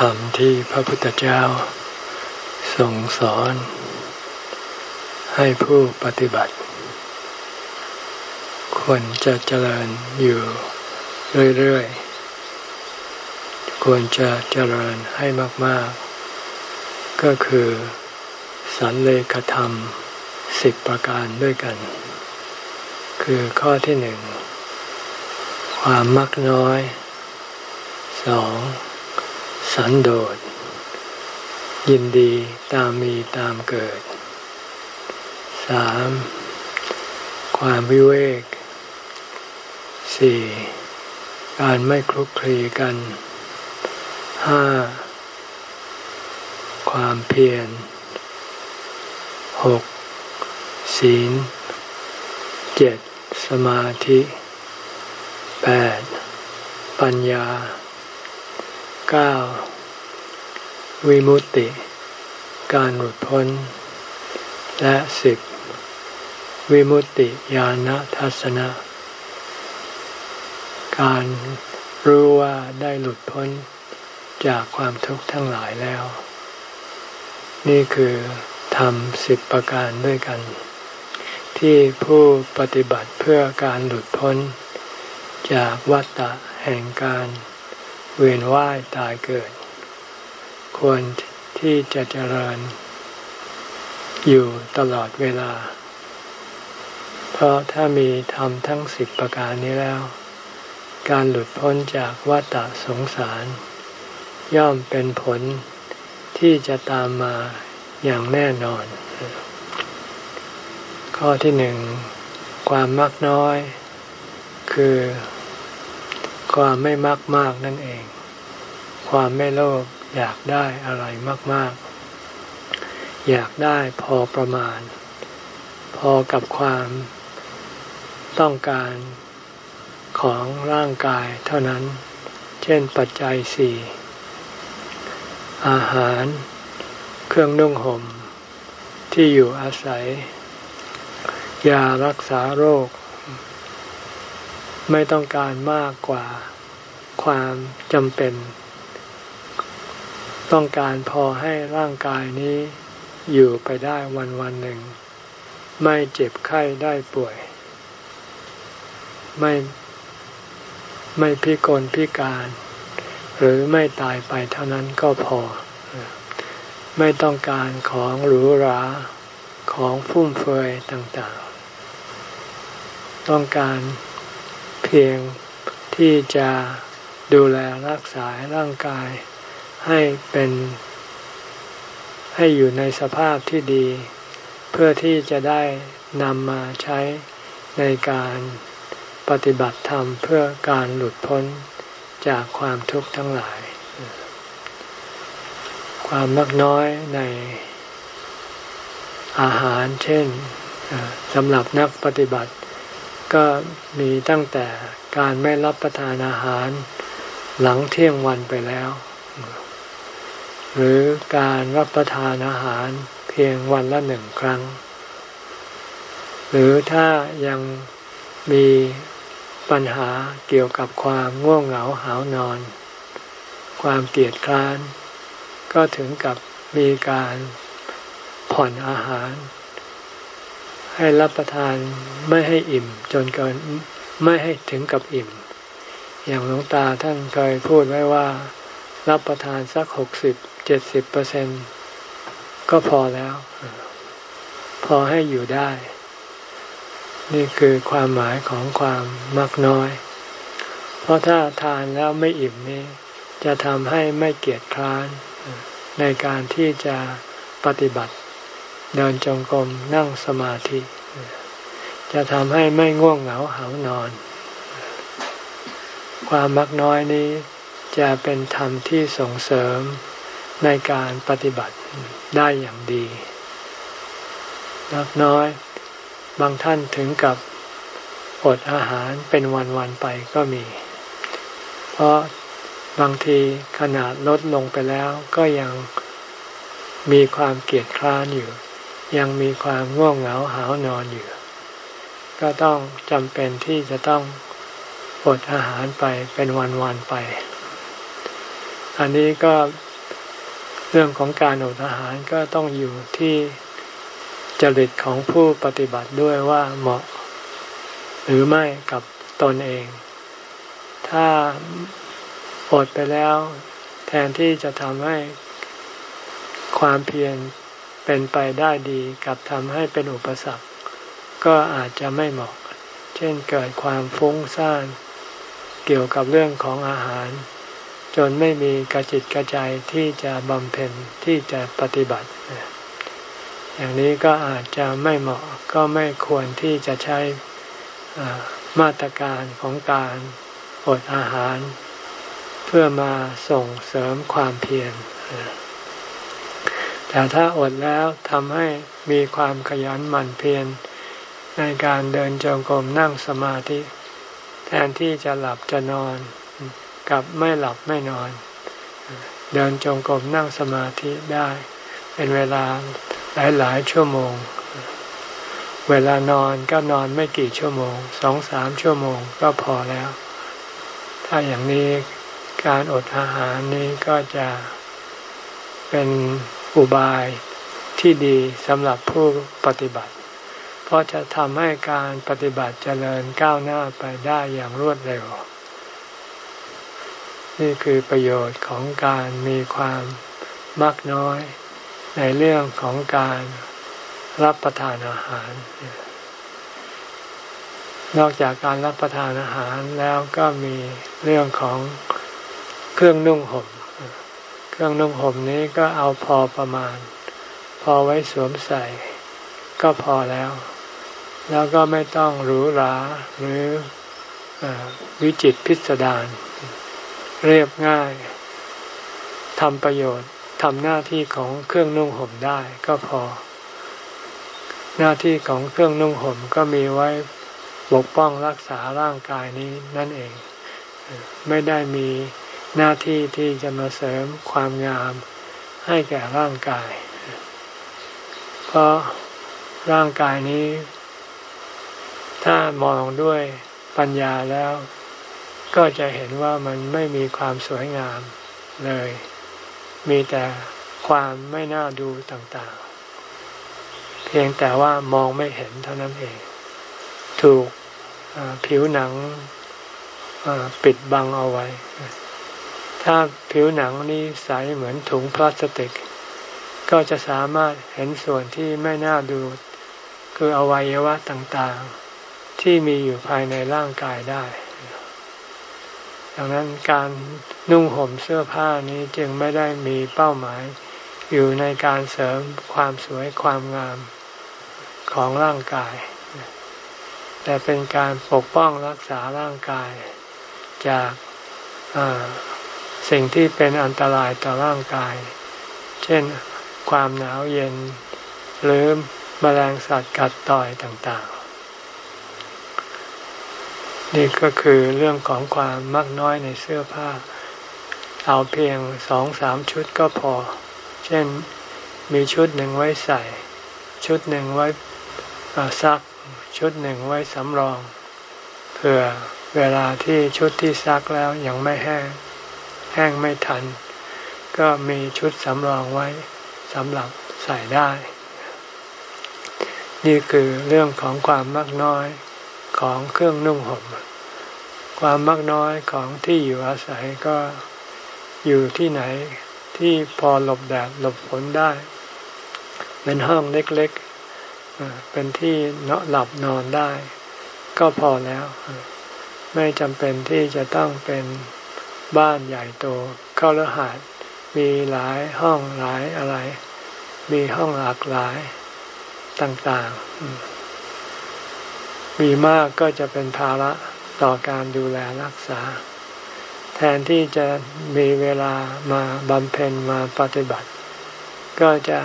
ธรรมที่พระพุทธเจ้าทรงสอน ให้ผู้ปฏิบัติ ควรจะเจริญอยู่เรื่อยๆ ควรจะเจริญให้มากๆ ก็คือสันเลขธรรมสิบประการด้วยกัน คือข้อที่หนึ่ง ความมักน้อยสอง สันโดษ ยินดีตามมีตามเกิดสามความวิเวกสี่การไม่คลุกคลีกันห้าความเพียรหกศีลเจ็ดสมาธิแปดปัญญา เก้าวิมุตติ การหลุดพ้น และสิบวิมุตติญาณทัศนะ การรู้ว่าได้หลุดพ้นจากความทุกข์ทั้งหลายแล้ว นี่คือทำสิบประการด้วยกัน ที่ผู้ปฏิบัติเพื่อการหลุดพ้น จากวัฏฏะแห่งการ เวียนว่ายตายเกิด ควรที่จะเจริญ อยู่ตลอดเวลา เพราะถ้ามีทำทั้งสิบประการนี้แล้ว การหลุดพ้นจากวัฏสงสาร ย่อมเป็นผลที่จะตามมาอย่างแน่นอน ข้อที่หนึ่ง ความมักน้อย คือ ความไม่มากมากนั่นเอง ความไม่โลภอยากได้อะไรมาก ๆ อยากได้พอประมาณ พอกับความต้องการของร่างกายเท่านั้น เช่นปัจจัยสี่อาหาร เครื่องนุ่งห่ม ที่อยู่อาศัย ยารักษาโรค ไม่ต้องการมากกว่าความจำเป็น ต้องการพอให้ร่างกายนี้อยู่ไปได้วันวันหนึ่ง ไม่เจ็บไข้ได้ป่วย ไม่ไม่พิกลพิการ หรือไม่ตายไปเท่านั้นก็พอ ไม่ต้องการของหรูหราของฟุ่มเฟือยต่างๆ ต้องการ เพียงที่จะดูแลรักษาร่างกายให้เป็น ให้อยู่ในสภาพที่ดี เพื่อที่จะได้นำมาใช้ในการปฏิบัติธรรมเพื่อการหลุดพ้นจากความทุกข์ทั้งหลาย ความมักน้อยในอาหารเช่นสำหรับนักปฏิบัติ ก็มีตั้งแต่การไม่รับประทานอาหารหลังเที่ยงวันไปแล้ว หรือการรับประทานอาหารเพียงวันละหนึ่งครั้ง หรือถ้ายังมีปัญหาเกี่ยวกับความง่วงเหงาหานอน ความเกียดคร้าน ก็ถึงกับมีการผ่อนอาหาร ให้รับประทานไม่ให้อิ่ม จนเกินไม่ให้ถึงกับอิ่ม อย่างหลวงตาท่านเคยพูดไว้ว่า รับประทานสักหกสิบเจ็ดสิบเปอร์เซ็นก็พอแล้ว พอให้อยู่ได้ นี่คือความหมายของความมักน้อย เพราะถ้าทานแล้วไม่อิ่มนี้จะทำให้ไม่เกียจคร้านในการที่จะปฏิบัติ เดินจงกรมนั่งสมาธิ จะทำให้ไม่ง่วงเหงาหานอน ความมักน้อยนี้จะเป็นธรรมที่ส่งเสริมในการปฏิบัติได้อย่างดีมักน้อย บางท่านถึงกับอดอาหารเป็นวันๆไปก็มี เพราะบางทีขนาดลดลงไปแล้วก็ยังมีความเกียดคร้านอยู่ ยังมีความง่วงเหงาหานอนอยู่ ก็ต้องจำเป็นที่จะต้องอดอาหารไปเป็นวันๆไป อันนี้ก็เรื่องของการอดอาหารก็ต้องอยู่ที่จริตของผู้ปฏิบัติด้วยว่าเหมาะ หรือไม่กับตนเอง ถ้าอดไปแล้ว แทนที่จะทำให้ความเพียร เป็นไปได้ดีกับทำให้เป็นอุปสรรค ก็อาจจะไม่เหมาะ เช่นเกิดความฟุ้งซ่านเกี่ยวกับเรื่องของอาหาร จนไม่มีกระจิตกระใจที่จะบำเพ็ญที่จะปฏิบัติ อย่างนี้ก็อาจจะไม่เหมาะก็ไม่ควรที่จะใช้มาตรการของการอดอาหาร เพื่อมาส่งเสริมความเพียร แต่ถ้าอดแล้วทำให้มีความขยันหมั่นเพียรในการเดินจงกรมนั่งสมาธิ แทนที่จะหลับจะนอนกับไม่หลับไม่นอน เดินจงกรมนั่งสมาธิได้ เป็นเวลาหลายหลายชั่วโมง เวลานอนก็นอนไม่กี่ชั่วโมงสองสามชั่วโมงก็พอแล้ว ถ้าอย่างนี้การอดอาหารนี้ก็จะเป็น อุบายที่ดีสำหรับผู้ปฏิบัติ เพราะจะทำให้การปฏิบัติเจริญก้าวหน้าไปได้อย่างรวดเร็ว นี่คือประโยชน์ของการมีความมักน้อย ในเรื่องของการรับประทานอาหาร นอกจากการรับประทานอาหารแล้วก็มีเรื่องของเครื่องนุ่งห่ม เครื่องนุ่งห่มนี้ก็เอาพอประมาณ พอไว้สวมใส่ ก็พอแล้ว แล้วก็ไม่ต้องหรูหราหรืออวิจิตพิสดารเรียบง่ายทำประโยชน์ทำหน้าที่ของเครื่องนุ่งห่มได้ก็พอ หน้าที่ของเครื่องนุ่งห่มก็มีไว้ปกป้องรักษาร่างกายนี้นั่นเอง ไม่ได้มี หน้าที่ที่จะมาเสริมความงามให้แก่ร่างกาย เพราะร่างกายนี้ ถ้ามองด้วยปัญญาแล้ว ก็จะเห็นว่ามันไม่มีความสวยงามเลย มีแต่ความไม่น่าดูต่างๆ เพียงแต่ว่ามองไม่เห็นเท่านั้นเอง ถูกผิวหนังปิดบังเอาไว้ ถ้าผิวหนังนี้ใสเหมือนถุงพลาสติก ก็จะสามารถเห็นส่วนที่ไม่น่าดู คืออวัยวะต่างๆ ที่มีอยู่ภายในร่างกายได้ ดังนั้นการนุ่งห่มเสื้อผ้านี้จึงไม่ได้มีเป้าหมาย อยู่ในการเสริมความสวยความงามของร่างกาย แต่เป็นการปกป้องรักษาร่างกายจาก สิ่งที่เป็นอันตรายต่อร่างกาย เช่น ความหนาวเย็น หรือมแมลงสัตว์กัดต่อยต่างๆ นี่ก็คือเรื่องของความมักน้อยในเสื้อผ้า เอาเพียงสองสามชุดก็พอ เช่นมีชุดหนึ่งไว้ใส่ ชุดหนึ่งไว้ซัก ชุดหนึ่งไว้สำรองเผื่อเวลาที่ชุดที่ซักแล้วยังไม่แห้ง แห้งไม่ทัน ก็มีชุดสำรองไว้สำหรับใส่ได้ นี่คือเรื่องของความมักน้อยของเครื่องนุ่งห่ม ความมักน้อยของที่อยู่อาศัยก็อยู่ที่ไหนที่พอหลบแดดหลบฝนได้ เป็นห้องเล็กๆ เป็นที่เนาะหลับนอนได้ ก็พอแล้ว ไม่จำเป็นที่จะต้องเป็น บ้านใหญ่โตเข้ารหัสมีหลายห้องหลายอะไร มีห้องหลากหลายต่างๆ มีมากก็จะเป็นภาระต่อการดูแลรักษา แทนที่จะมีเวลามาบำเพ็ญมาปฏิบัติ ก็จะ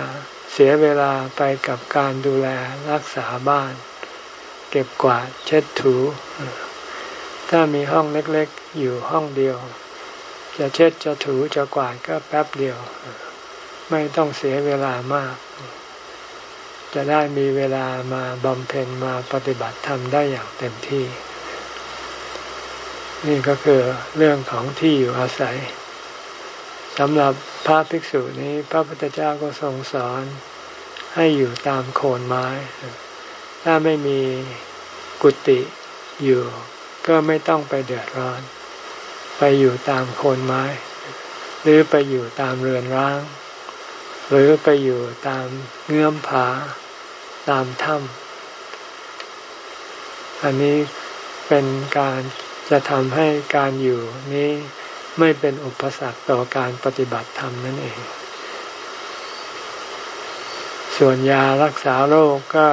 เสียเวลาไปกับการดูแลรักษาบ้าน เก็บกวาดเช็ดถู ถ้ามีห้องเล็กๆ อยู่ห้องเดียว จะเช็ดจะถูจะกวาดก็แป๊บเดียว ไม่ต้องเสียเวลามาก จะได้มีเวลามาบำเพ็ญมาปฏิบัติธรรมได้อย่างเต็มที่ นี่ก็คือเรื่องของที่อยู่อาศัยสำหรับพระภิกษุนี้พระพุทธเจ้าก็ทรงสอนให้อยู่ตามโคนไม้ ถ้าไม่มีกุฏิอยู่ก็ไม่ต้องไปเดือดร้อน ไปอยู่ตามโคนไม้ หรือไปอยู่ตามเรือนร้าง หรือไปอยู่ตามเงื่อมผา ตามถ้ำอันนี้เป็นการจะทำให้การอยู่นี้ไม่เป็นอุปสรรคต่อการปฏิบัติธรรมนั่นเอง ส่วนยารักษาโรคก็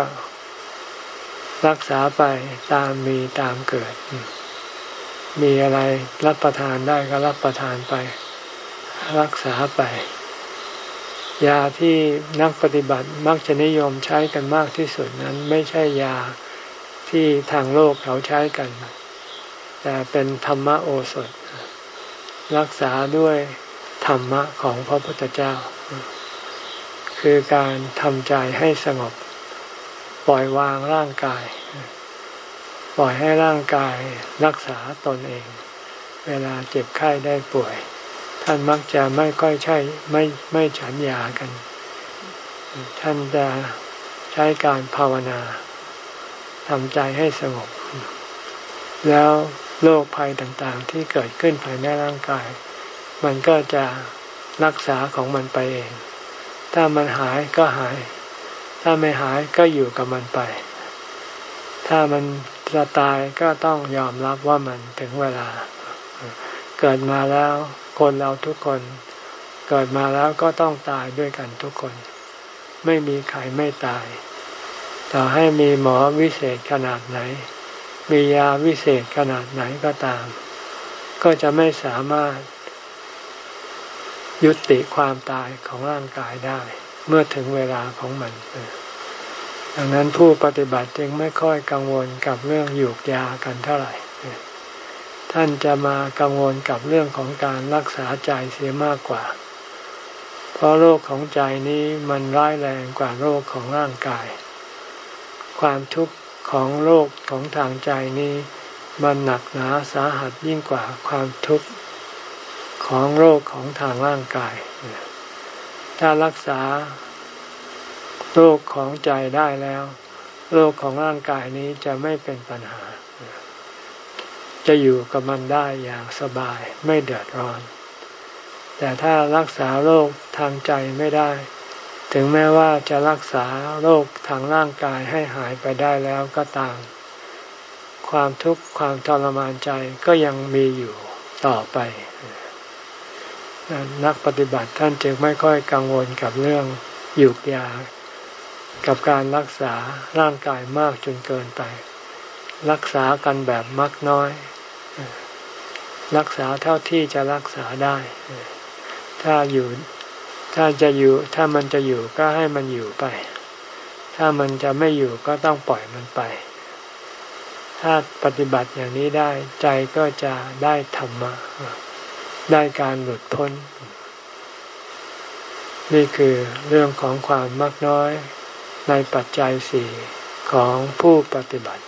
รักษาไปตามมีตามเกิด มีอะไรรับประทานได้ก็รับประทานไป รักษาไป ยาที่นักปฏิบัติมักจะนิยมใช้กันมากที่สุดนั้นไม่ใช่ยาที่ทางโลกเขาใช้กัน แต่เป็นธรรมโอสถ รักษาด้วยธรรมะของพระพุทธเจ้า คือการทำใจให้สงบ ปล่อยวางร่างกาย ปล่อยให้ร่างกายรักษาตนเอง เวลาเจ็บไข้ได้ป่วย ท่านมักจะไม่ค่อยใช่ไม่ไม่ฉันยากัน ท่านจะใช้การภาวนาทำใจให้สงบ แล้วโรคภัยต่างๆ ที่เกิดขึ้นภายในร่างกาย มันก็จะรักษาของมันไปเอง ถ้ามันหายก็หาย ถ้าไม่หายก็อยู่กับมันไป ถ้ามัน จะตายก็ต้องยอมรับว่ามันถึงเวลา เกิดมาแล้วคนเราทุกคน เกิดมาแล้วก็ต้องตายด้วยกันทุกคน ไม่มีใครไม่ตาย ต่อให้มีหมอวิเศษขนาดไหน มียาวิเศษขนาดไหนก็ตาม ก็จะไม่สามารถ ยุติความตายของร่างกายได้ เมื่อถึงเวลาของมัน ดังนั้นผู้ปฏิบัติจึงไม่ค่อยกังวลกับเรื่องหยูกยากันเท่าไหร่ ท่านจะมากังวลกับเรื่องของการรักษาใจเสียมากกว่า เพราะโรคของใจนี้มันร้ายแรงกว่าโรคของร่างกาย ความทุกข์ของโลกของทางใจนี้ มันหนักหนาสาหัสยิ่งกว่าความทุกข์ของโรคของทางร่างกาย ถ้ารักษา โรคของใจได้แล้ว โรคของร่างกายนี้จะไม่เป็นปัญหา จะอยู่กับมันได้อย่างสบายไม่เดือดร้อน แต่ถ้ารักษาโรคทางใจไม่ได้ ถึงแม้ว่าจะรักษาโรคทางร่างกายให้หายไปได้แล้วก็ตาม ความทุกข์ความทรมานใจก็ยังมีอยู่ต่อไปนักปฏิบัติท่านจึงไม่ค่อยกังวลกับเรื่องหยุกยา กับการรักษาร่างกายมากจนเกินไป รักษากันแบบมักน้อย รักษาเท่าที่จะรักษาได้ ถ้าอยู่ถ้าจะอยู่ถ้ามันจะอยู่ก็ให้มันอยู่ไป ถ้ามันจะไม่อยู่ก็ต้องปล่อยมันไป ถ้าปฏิบัติอย่างนี้ได้ใจก็จะได้ธรรมะได้การหลุดพ้น นี่คือเรื่องของความมักน้อย ในปัจจัยสี่ของผู้ปฏิบัติ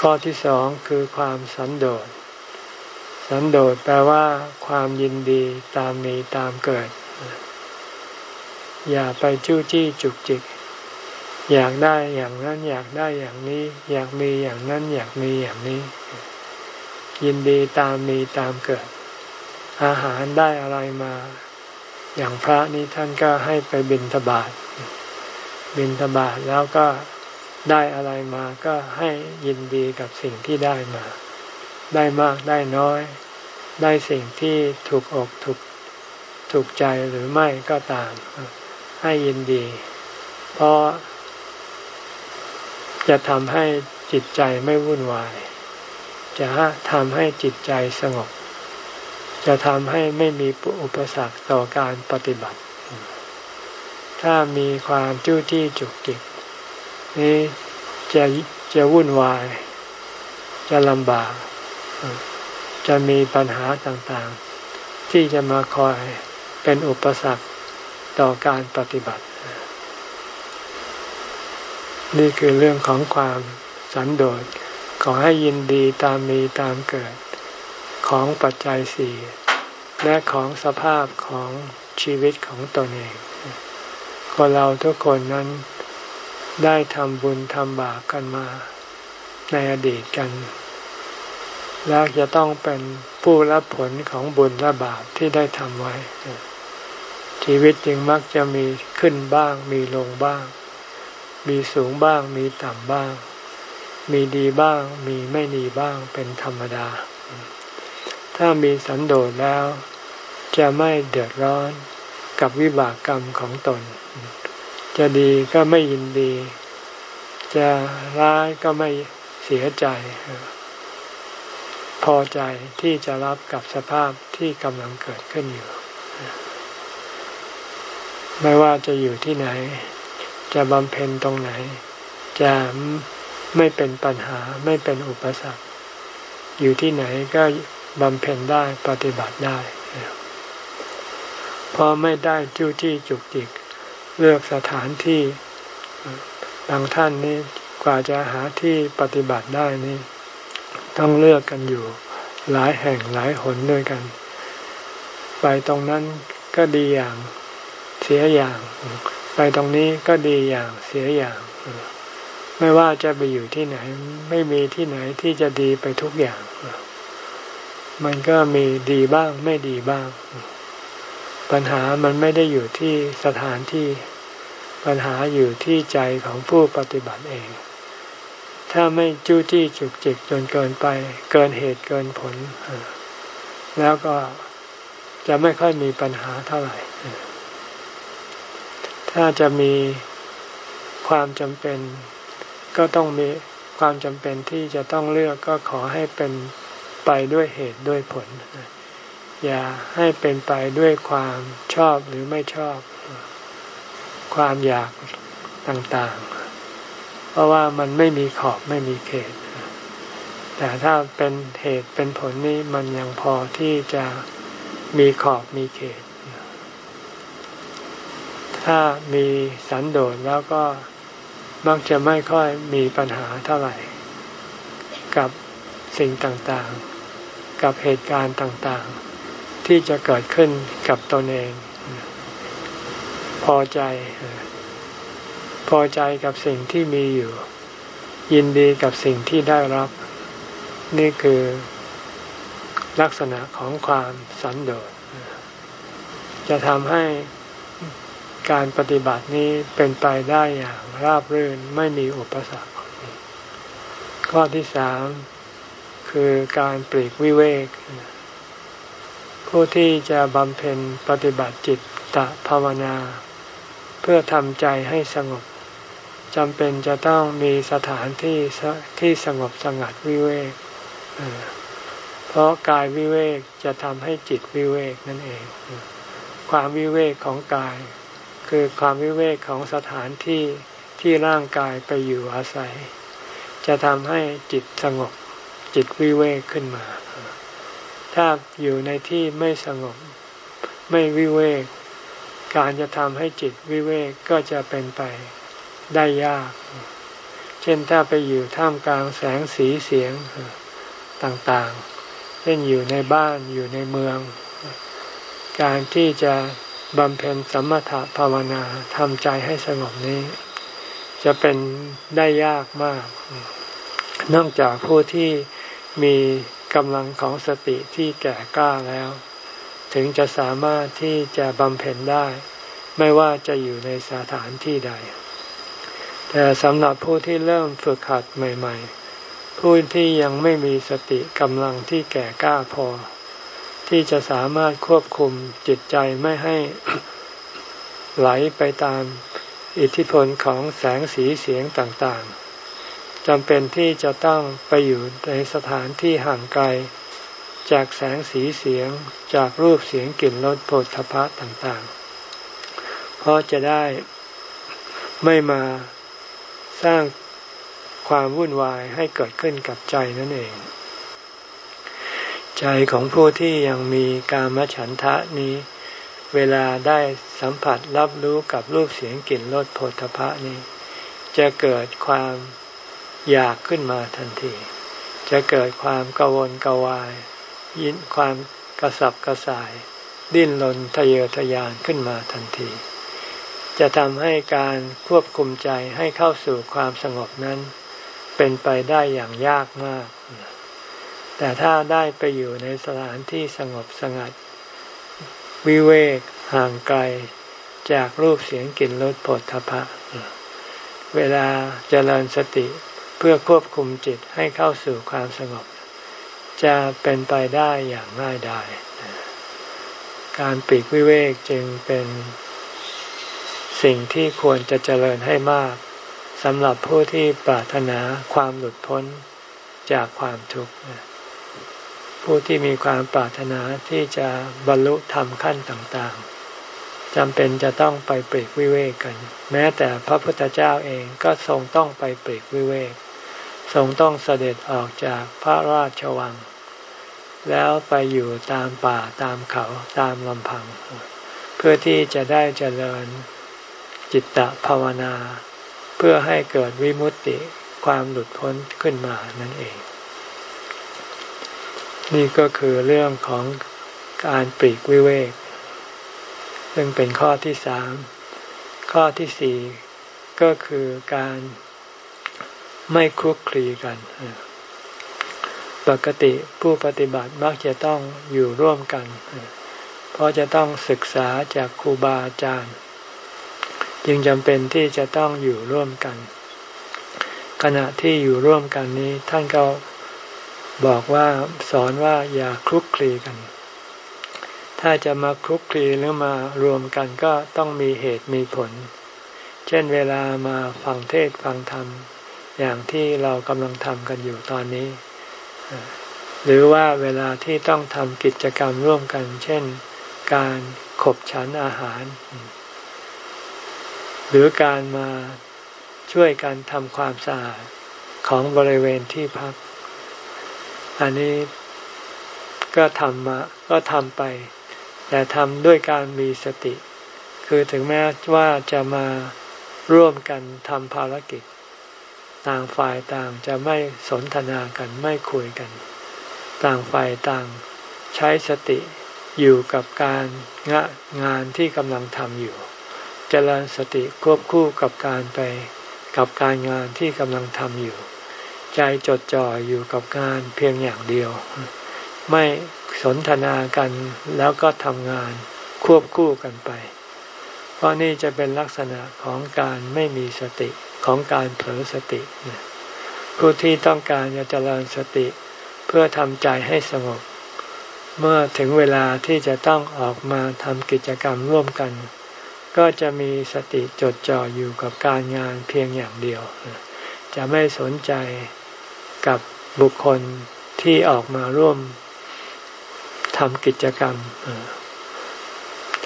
ข้อที่สองคือความสันโดษ สันโดษแปลว่า ความยินดีตามมีตามเกิด อย่าไปจู้จี้จุกจิก อยากได้อย่างนั้นอยากได้อย่างนี้ อยากมีอย่างนั้นอยากมีอย่างนี้ ยินดีตามมีตามเกิด อาหารได้อะไรมา อย่างพระนี้ท่านก็ให้ไปบิณฑบาตบิณฑบาตแล้วก็ได้อะไรมาก็ให้ยินดีกับสิ่งที่ได้มา ได้มากได้น้อย ได้สิ่งที่ถูกอกถูกถูกใจหรือไม่ก็ตาม ให้ยินดี เพราะ จะทำให้จิตใจไม่วุ่นวาย จะทำให้จิตใจสงบ จะทำให้ไม่มีอุปสรรคต่อการปฏิบัติ ถ้ามีความจู้จี้จุกจิกนี้จะจะวุ่นวาย จะลำบาก จะมีปัญหาต่างๆ ที่จะมาคอยเป็นอุปสรรคต่อการปฏิบัติ นี่คือเรื่องของความสันโดษขอให้ยินดีตามมีตามเกิด ของปัจจัยสี่และของสภาพของชีวิตของตนเอง คนเราทุกคนนั้นได้ทำบุญทำบาปกันมาในอดีตกัน แล้วจะต้องเป็นผู้รับผลของบุญและบาปที่ได้ทำไว้ ชีวิตจึงมักจะมีขึ้นบ้าง มีลงบ้าง มีสูงบ้าง มีต่ำบ้าง มีดีบ้าง มีไม่ดีบ้างเป็นธรรมดา ถ้ามีสันโดษแล้ว จะไม่เดือดร้อนกับวิบากกรรมของตน จะดีก็ไม่ยินดี จะร้ายก็ไม่เสียใจ พอใจที่จะรับกับสภาพที่กำลังเกิดขึ้นอยู่ ไม่ว่าจะอยู่ที่ไหน จะบำเพ็ญตรงไหน จะไม่เป็นปัญหาไม่เป็นอุปสรรค อยู่ที่ไหนก็ บำเพ็ญได้ปฏิบัติได้เพราะไม่ได้จู้จี้จุกจิก เลือกสถานที่บางท่านนี่กว่าจะหาที่ปฏิบัติได้นี่ ต้องเลือกกันอยู่ หลายแห่งหลายหนด้วยกัน ไปตรงนั้นก็ดีอย่างเสียอย่าง ไปตรงนี้ก็ดีอย่างเสียอย่าง ไม่ว่าจะไปอยู่ที่ไหน ไม่มีที่ไหนที่จะดีไปทุกอย่าง มันก็มีดีบ้างไม่ดีบ้าง ปัญหามันไม่ได้อยู่ที่สถานที่ ปัญหาอยู่ที่ใจของผู้ปฏิบัติเอง ถ้าไม่จู้จี้จุกจิกจนเกินไป เกินเหตุเกินผล แล้วก็จะไม่ค่อยมีปัญหาเท่าไหร่ ถ้าจะมีความจำเป็นก็ต้องมีความจำเป็นที่จะต้องเลือกก็ขอให้เป็น ไปด้วยเหตุด้วยผล อย่าให้เป็นไปด้วยความชอบหรือไม่ชอบ ความอยากต่างๆ เพราะว่ามันไม่มีขอบไม่มีเขต แต่ถ้าเป็นเหตุเป็นผลนี้มันยังพอที่จะมีขอบมีเขต ถ้ามีสันโดษแล้วก็มักจะไม่ค่อยมีปัญหาเท่าไหร่ กับสิ่งต่างๆ กับเหตุการณ์ต่างๆ ที่จะเกิดขึ้นกับตนเอง พอใจ พอใจกับสิ่งที่มีอยู่ ยินดีกับสิ่งที่ได้รับ นี่คือลักษณะของความสันโดษ จะทำให้การปฏิบัตินี้เป็นไปได้อย่างราบรื่นไม่มีอุปสรรค ข้อที่สาม คือการปลีกวิเวก ผู้ที่จะบำเพ็ญปฏิบัติจิตตะภาวนา เพื่อทำใจให้สงบจำเป็นจะต้องมีสถานที่ที่สงบสงัดวิเวก เพราะกายวิเวกจะทำให้จิตวิเวกนั่นเอง ความวิเวกของกาย คือความวิเวกของสถานที่ที่ร่างกายไปอยู่อาศัย จะทำให้จิตสงบ จิตวิเวกขึ้นมา ถ้าอยู่ในที่ไม่สงบไม่วิเวก การจะทำให้จิตวิเวกก็จะเป็นไปได้ยาก เช่นถ้าไปอยู่ท่ามกลางแสงสีเสียงต่างๆ เช่นอยู่ในบ้านอยู่ในเมือง การที่จะบำเพ็ญสมถะภาวนาทำใจให้สงบนี้ จะเป็นได้ยากมาก นอกจากผู้ที่ มีกำลังของสติที่แก่กล้าแล้ว ถึงจะสามารถที่จะบำเพ็ญได้ ไม่ว่าจะอยู่ในสถานที่ใด แต่สำหรับผู้ที่เริ่มฝึกหัดใหม่ ๆ ผู้ที่ยังไม่มีสติกำลังที่แก่กล้าพอ ที่จะสามารถควบคุมจิตใจไม่ให้ไหลไปตามอิทธิพลของแสงสีเสียงต่างๆ จำเป็นที่จะต้องไปอยู่ในสถานที่ห่างไกล จากแสงสีเสียงจากรูปเสียงกลิ่นรสโผฏฐพะต่างๆ เพราะจะได้ไม่มาสร้างความวุ่นวายให้เกิดขึ้นกับใจนั่นเอง ใจของผู้ที่ยังมีกามฉันทะนี้ เวลาได้สัมผัสรับรู้กับรูปเสียงกลิ่นรสโผฏฐพะนี้ จะเกิดความ อยากขึ้นมาทันที จะเกิดความกังวลกวาย ยินความกระสับกระส่าย ดิ้นรนทะเยอทะยานขึ้นมาทันที จะทำให้การควบคุมใจให้เข้าสู่ความสงบนั้น เป็นไปได้อย่างยากมาก แต่ถ้าได้ไปอยู่ในสถานที่สงบสงัด วิเวกห่างไกลจากรูปเสียงกลิ่นรสผลทพะ เวลาเจริญสติ เพื่อควบคุมจิตให้เข้าสู่ความสงบ จะเป็นไปได้อย่างง่ายดายการปีกวิเวกจึงเป็นสิ่งที่ควรจะเจริญให้มากสำหรับผู้ที่ปรารถนาความหลุดพ้นจากความทุกข์ผู้ที่มีความปรารถนาที่จะบรรลุธรรมขั้นต่างๆจำเป็นจะต้องไปปรีกวิเวกกัน แม้แต่พระพุทธเจ้าเองก็ทรงต้องไปปรีกวิเวก ทรงต้องเสด็จออกจากพระราชวัง แล้วไปอยู่ตามป่าตามเขาตามลำพัง เพื่อที่จะได้เจริญจิตตภาวนา เพื่อให้เกิดวิมุตติความหลุดพ้นขึ้นมานั่นเอง นี่ก็คือเรื่องของการปรีกวิเวก ซึ่งเป็นข้อที่สาม ข้อที่สี่ก็คือการ ไม่คลุกคลีกัน ปกติผู้ปฏิบัติมักจะต้องอยู่ร่วมกัน เพราะจะต้องศึกษาจากครูบาอาจารย์ จึงจำเป็นที่จะต้องอยู่ร่วมกัน ขณะที่อยู่ร่วมกันนี้ท่านก็บอกว่าสอนว่าอย่าคลุกคลีกัน ถ้าจะมาคลุกคลีหรือมารวมกันก็ต้องมีเหตุมีผล เช่นเวลามาฟังเทศฟังธรรม อย่างที่เรากำลังทำกันอยู่ตอนนี้ หรือว่าเวลาที่ต้องทำกิจกรรมร่วมกัน เช่น การขบฉันอาหาร หรือการมาช่วยกันทำความสะอาดของบริเวณที่พัก อันนี้ก็ทำมาก็ทำไป แต่ทำด้วยการมีสติ คือถึงแม้ว่าจะมาร่วมกันทำภารกิจ ต่างฝ่ายต่างจะไม่สนทนากันไม่คุยกัน ต่างฝ่ายต่างใช้สติอยู่กับการงะงานที่กำลังทำอยู่จเจริญสติควบคู่กับการไปกับการงานที่กำลังทำอยู่ ใจจดจ่ออยู่กับงานเพียงอย่างเดียว ไม่สนทนากันแล้วก็ทำงานควบคู่กันไป เพราะนี่จะเป็นลักษณะของการไม่มีสติ ของการเผลอสติ ผู้ที่ต้องการจะเจริญสติเพื่อทำใจให้สงบ เมื่อถึงเวลาที่จะต้องออกมาทำกิจกรรมร่วมกัน ก็จะมีสติจดจ่ออยู่กับการงานเพียงอย่างเดียว จะไม่สนใจกับบุคคลที่ออกมาร่วมทำกิจกรรม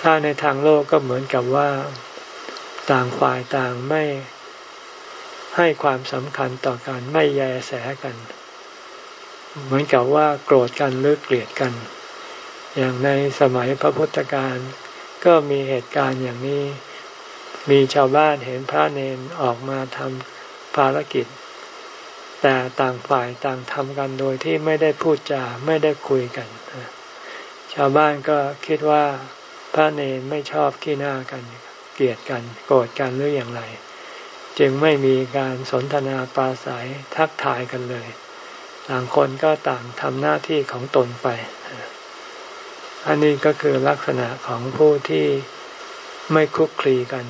ถ้าในทางโลกก็เหมือนกับว่า ต่างฝ่ายต่างไม่ ให้ความสำคัญต่อการไม่แยแสกัน เหมือนกับว่าโกรธกันหรือเกลียดกัน อย่างในสมัยพระพุทธการก็มีเหตุการณ์อย่างนี้ มีชาวบ้านเห็นพระเนนออกมาทำภารกิจ แต่ต่างฝ่ายต่างทำกันโดยที่ไม่ได้พูดจาไม่ได้คุยกัน ชาวบ้านก็คิดว่าพระเนนไม่ชอบขี้หน้ากัน เกลียดกัน โกรธกันหรืออย่างไร จึงไม่มีการสนทนาปราศัยทักทายกันเลย ต่างคนก็ต่างทำหน้าที่ของตนไป อันนี้ก็คือลักษณะของผู้ที่ไม่คุกคลีกัน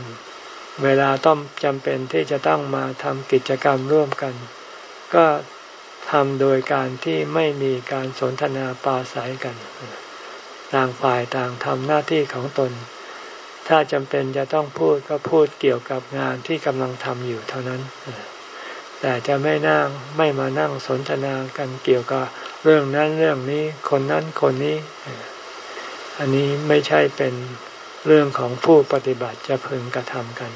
เวลาต้องจำเป็นที่จะต้องมาทำกิจกรรมร่วมกัน ก็ทำโดยการที่ไม่มีการสนทนาปราศัยกัน ต่างฝ่ายต่างทำหน้าที่ของตน ถ้าจำเป็นจะต้องพูดก็พูดเกี่ยวกับงานที่กำลังทำอยู่เท่านั้น แต่จะไม่นั่งไม่มานั่งสนทนากันเกี่ยวกับเรื่องนั้นเรื่องนี้คนนั้นคนนี้ อันนี้ไม่ใช่เป็นเรื่องของผู้ปฏิบัติจะพึงกระทำกัน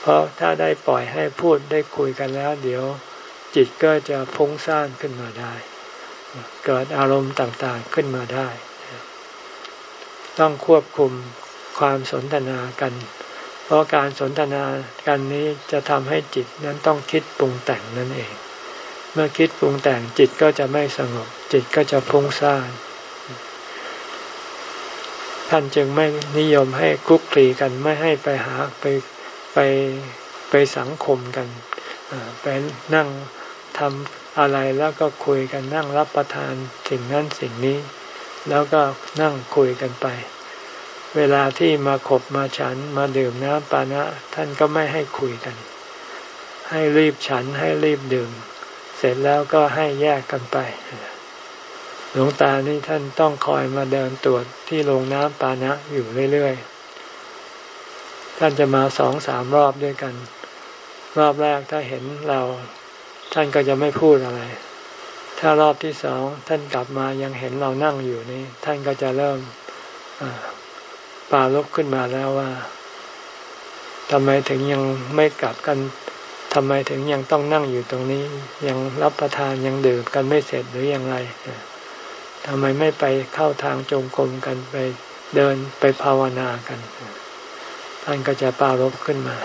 เพราะถ้าได้ปล่อยให้พูดได้คุยกันแล้ว เดี๋ยวจิตก็จะพุ่งซ่านขึ้นมาได้ เกิดอารมณ์ต่างๆขึ้นมาได้ ต้องควบคุม ความสนทนากัน เพราะการสนทนากันนี้จะทำให้จิตนั้นต้องคิดปรุงแต่งนั่นเอง เมื่อคิดปรุงแต่งจิตก็จะไม่สงบ จิตก็จะฟุ้งซ่านท่านจึงไม่นิยมให้คุกคลีกันไม่ให้ไปหาไปไปไปสังคมกันไปนั่งทำอะไรแล้วก็คุยกันนั่งรับประทานสิ่งนั้นสิ่งนี้ แล้วก็นั่งคุยกันไป เวลาที่มาขบมาฉันมาดื่มน้ำปานะ ท่านก็ไม่ให้คุยกัน ให้รีบฉันให้รีบดื่ม เสร็จแล้วก็ให้แยกกันไป หลวงตานี่ท่านต้องคอยมาเดินตรวจที่โรงน้ำปานะอยู่เรื่อยๆ ท่านจะมาสองสามรอบด้วยกัน รอบแรกถ้าเห็นเรา ท่านก็จะไม่พูดอะไร ถ้ารอบที่สองท่านกลับมายังเห็นเรานั่งอยู่นี่ท่านก็จะเริ่ม ปาลบขึ้นมาแล้วว่าทำไมถึงยังไม่กลับกันทำไมถึงยังต้องนั่งอยู่ตรงนี้ ยังรับประทานยังดื่มกันไม่เสร็จหรือยังไรทำไมไม่ไปเข้าทางจงกรมกันไปเดินไปภาวนากันท่านก็จะปารบขึ้นมา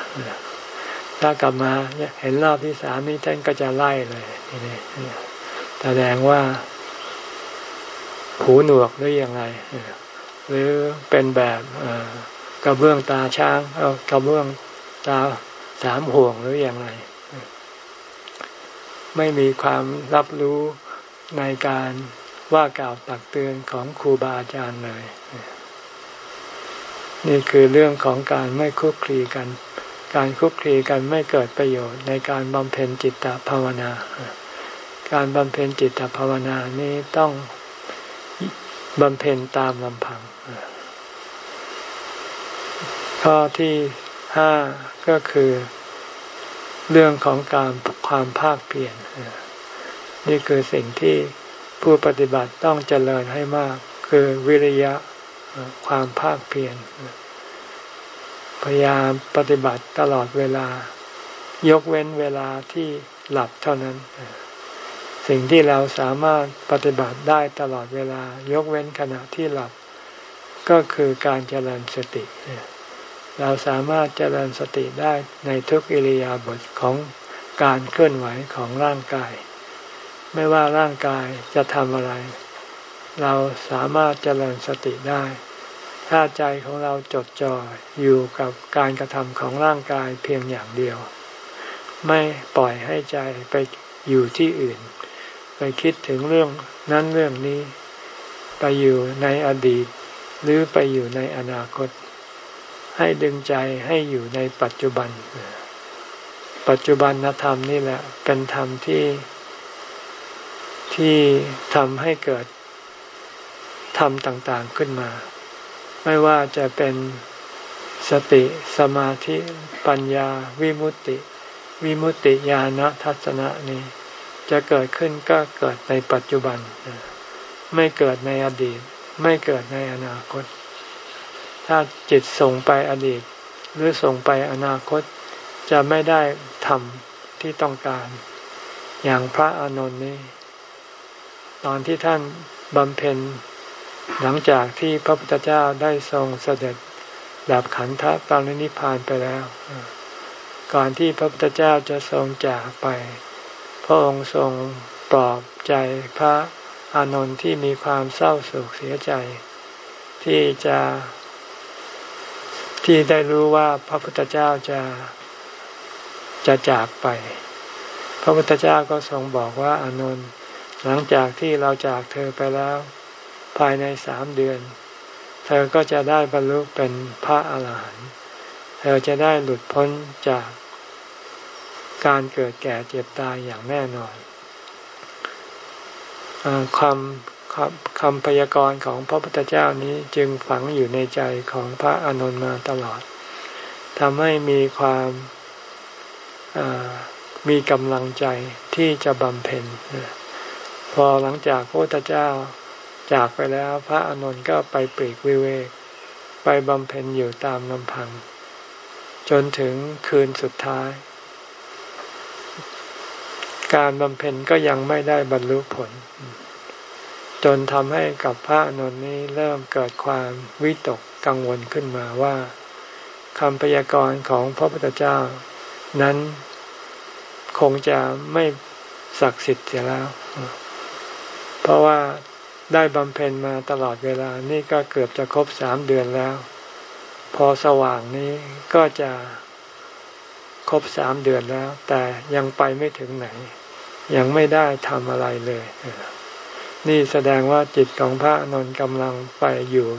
ถ้ากลับมาเห็นรอบที่สามนี้ท่านก็จะไล่เลยนี่แสดงว่า หูหนวกหรืออยังไง หรือเป็นแบบกระเบื้องตาช้างเอากระเบื้องตาสามห่วงหรืออย่างไร ไม่มีความรับรู้ในการว่ากล่าวตักเตือนของครูบาอาจารย์เลย นี่คือเรื่องของการไม่คุกคีกัน การคุกคีกันไม่เกิดประโยชน์ในการบำเพ็ญจิตตภาวนา การบำเพ็ญจิตตภาวนานี้ต้อง บำเพ็ญตามลำพัง ข้อที่ห้าก็คือ เรื่องของการความภาคเปลี่ยนนี่คือสิ่งที่ผู้ปฏิบัติต้องเจริญให้มาก คือวิริยะความภาคเพียรพยายามปฏิบัติตลอดเวลา ยกเว้นเวลาที่หลับเท่านั้น สิ่งที่เราสามารถปฏิบัติได้ตลอดเวลายกเว้นขณะที่หลับ ก็คือการเจริญสติ เราสามารถเจริญสติได้ในทุกอิริยาบถของการเคลื่อนไหวของร่างกาย ไม่ว่าร่างกายจะทำอะไร เราสามารถเจริญสติได้ ถ้าใจของเราจดจ่ออยู่กับการกระทำของร่างกายเพียงอย่างเดียว ไม่ปล่อยให้ใจไปอยู่ที่อื่น ไปคิดถึงเรื่องนั้นเรื่องนี้ ไปอยู่ในอดีต หรือไปอยู่ในอนาคต ให้ดึงใจให้อยู่ในปัจจุบัน ปัจจุบันธรรมนี่แหละ เป็นธรรมที่ ที่ทำให้เกิดธรรมต่างๆขึ้นมา ไม่ว่าจะเป็นสติสมาธิ ปัญญา วิมุตติ วิมุตติญาณทัศนะนี้ จะเกิดขึ้นก็เกิดในปัจจุบัน ไม่เกิดในอดีต ไม่เกิดในอนาคต ถ้าจิตส่งไปอดีต หรือส่งไปอนาคต จะไม่ได้ทำที่ต้องการ อย่างพระอานนท์นี้ตอนที่ท่านบำเพ็ญหลังจากที่พระพุทธเจ้าได้ทรงเสด็จดับขันธปรินิพานไปแล้ว ก่อนที่พระพุทธเจ้าจะทรงจากไป พระองค์ทรงปลอบใจพระอานนท์ที่มีความเศร้าโศกเสียใจ ที่จะที่ได้รู้ว่าพระพุทธเจ้าจะจะจากไป พระพุทธเจ้าก็ทรงบอกว่าอานนท์หลังจากที่เราจากเธอไปแล้ว ภายในสามเดือน เธอก็จะได้บรรลุเป็นพระอาหารหันต์เธอจะได้หลุดพ้นจาก การเกิดแก่เจ็บตายอย่างแน่นอนคำคำพยากรณ์ของพระพุทธเจ้านี้จึงฝังอยู่ในใจของพระอานนท์มาตลอดทำให้มีความมีกำลังใจที่จะบำเพ็ญพอหลังจากพระพุทธเจ้าจากไปแล้วพระอานนท์ก็ไปปรีกวิเวก ไปบำเพ็ญอยู่ตามลำพัง จนถึงคืนสุดท้าย การบำเพ็ญก็ยังไม่ได้บรรลุผล จนทำให้กับพระอนนท์นี้เริ่มเกิดความวิตกกังวลขึ้นมาว่าคำพยากรณ์ของพระพุทธเจ้า นั้นคงจะไม่ศักดิ์สิทธิ์เสียแล้ว เพราะว่าได้บำเพ็ญมาตลอดเวลานี่ก็เกือบจะครบสามเดือนแล้ว พอสว่างนี้ก็จะครบสามเดือนแล้ว แต่ยังไปไม่ถึงไหน ยังไม่ได้ทำอะไรเลย นี่แสดงว่าจิตของพระนนท์กำลังไปอยู่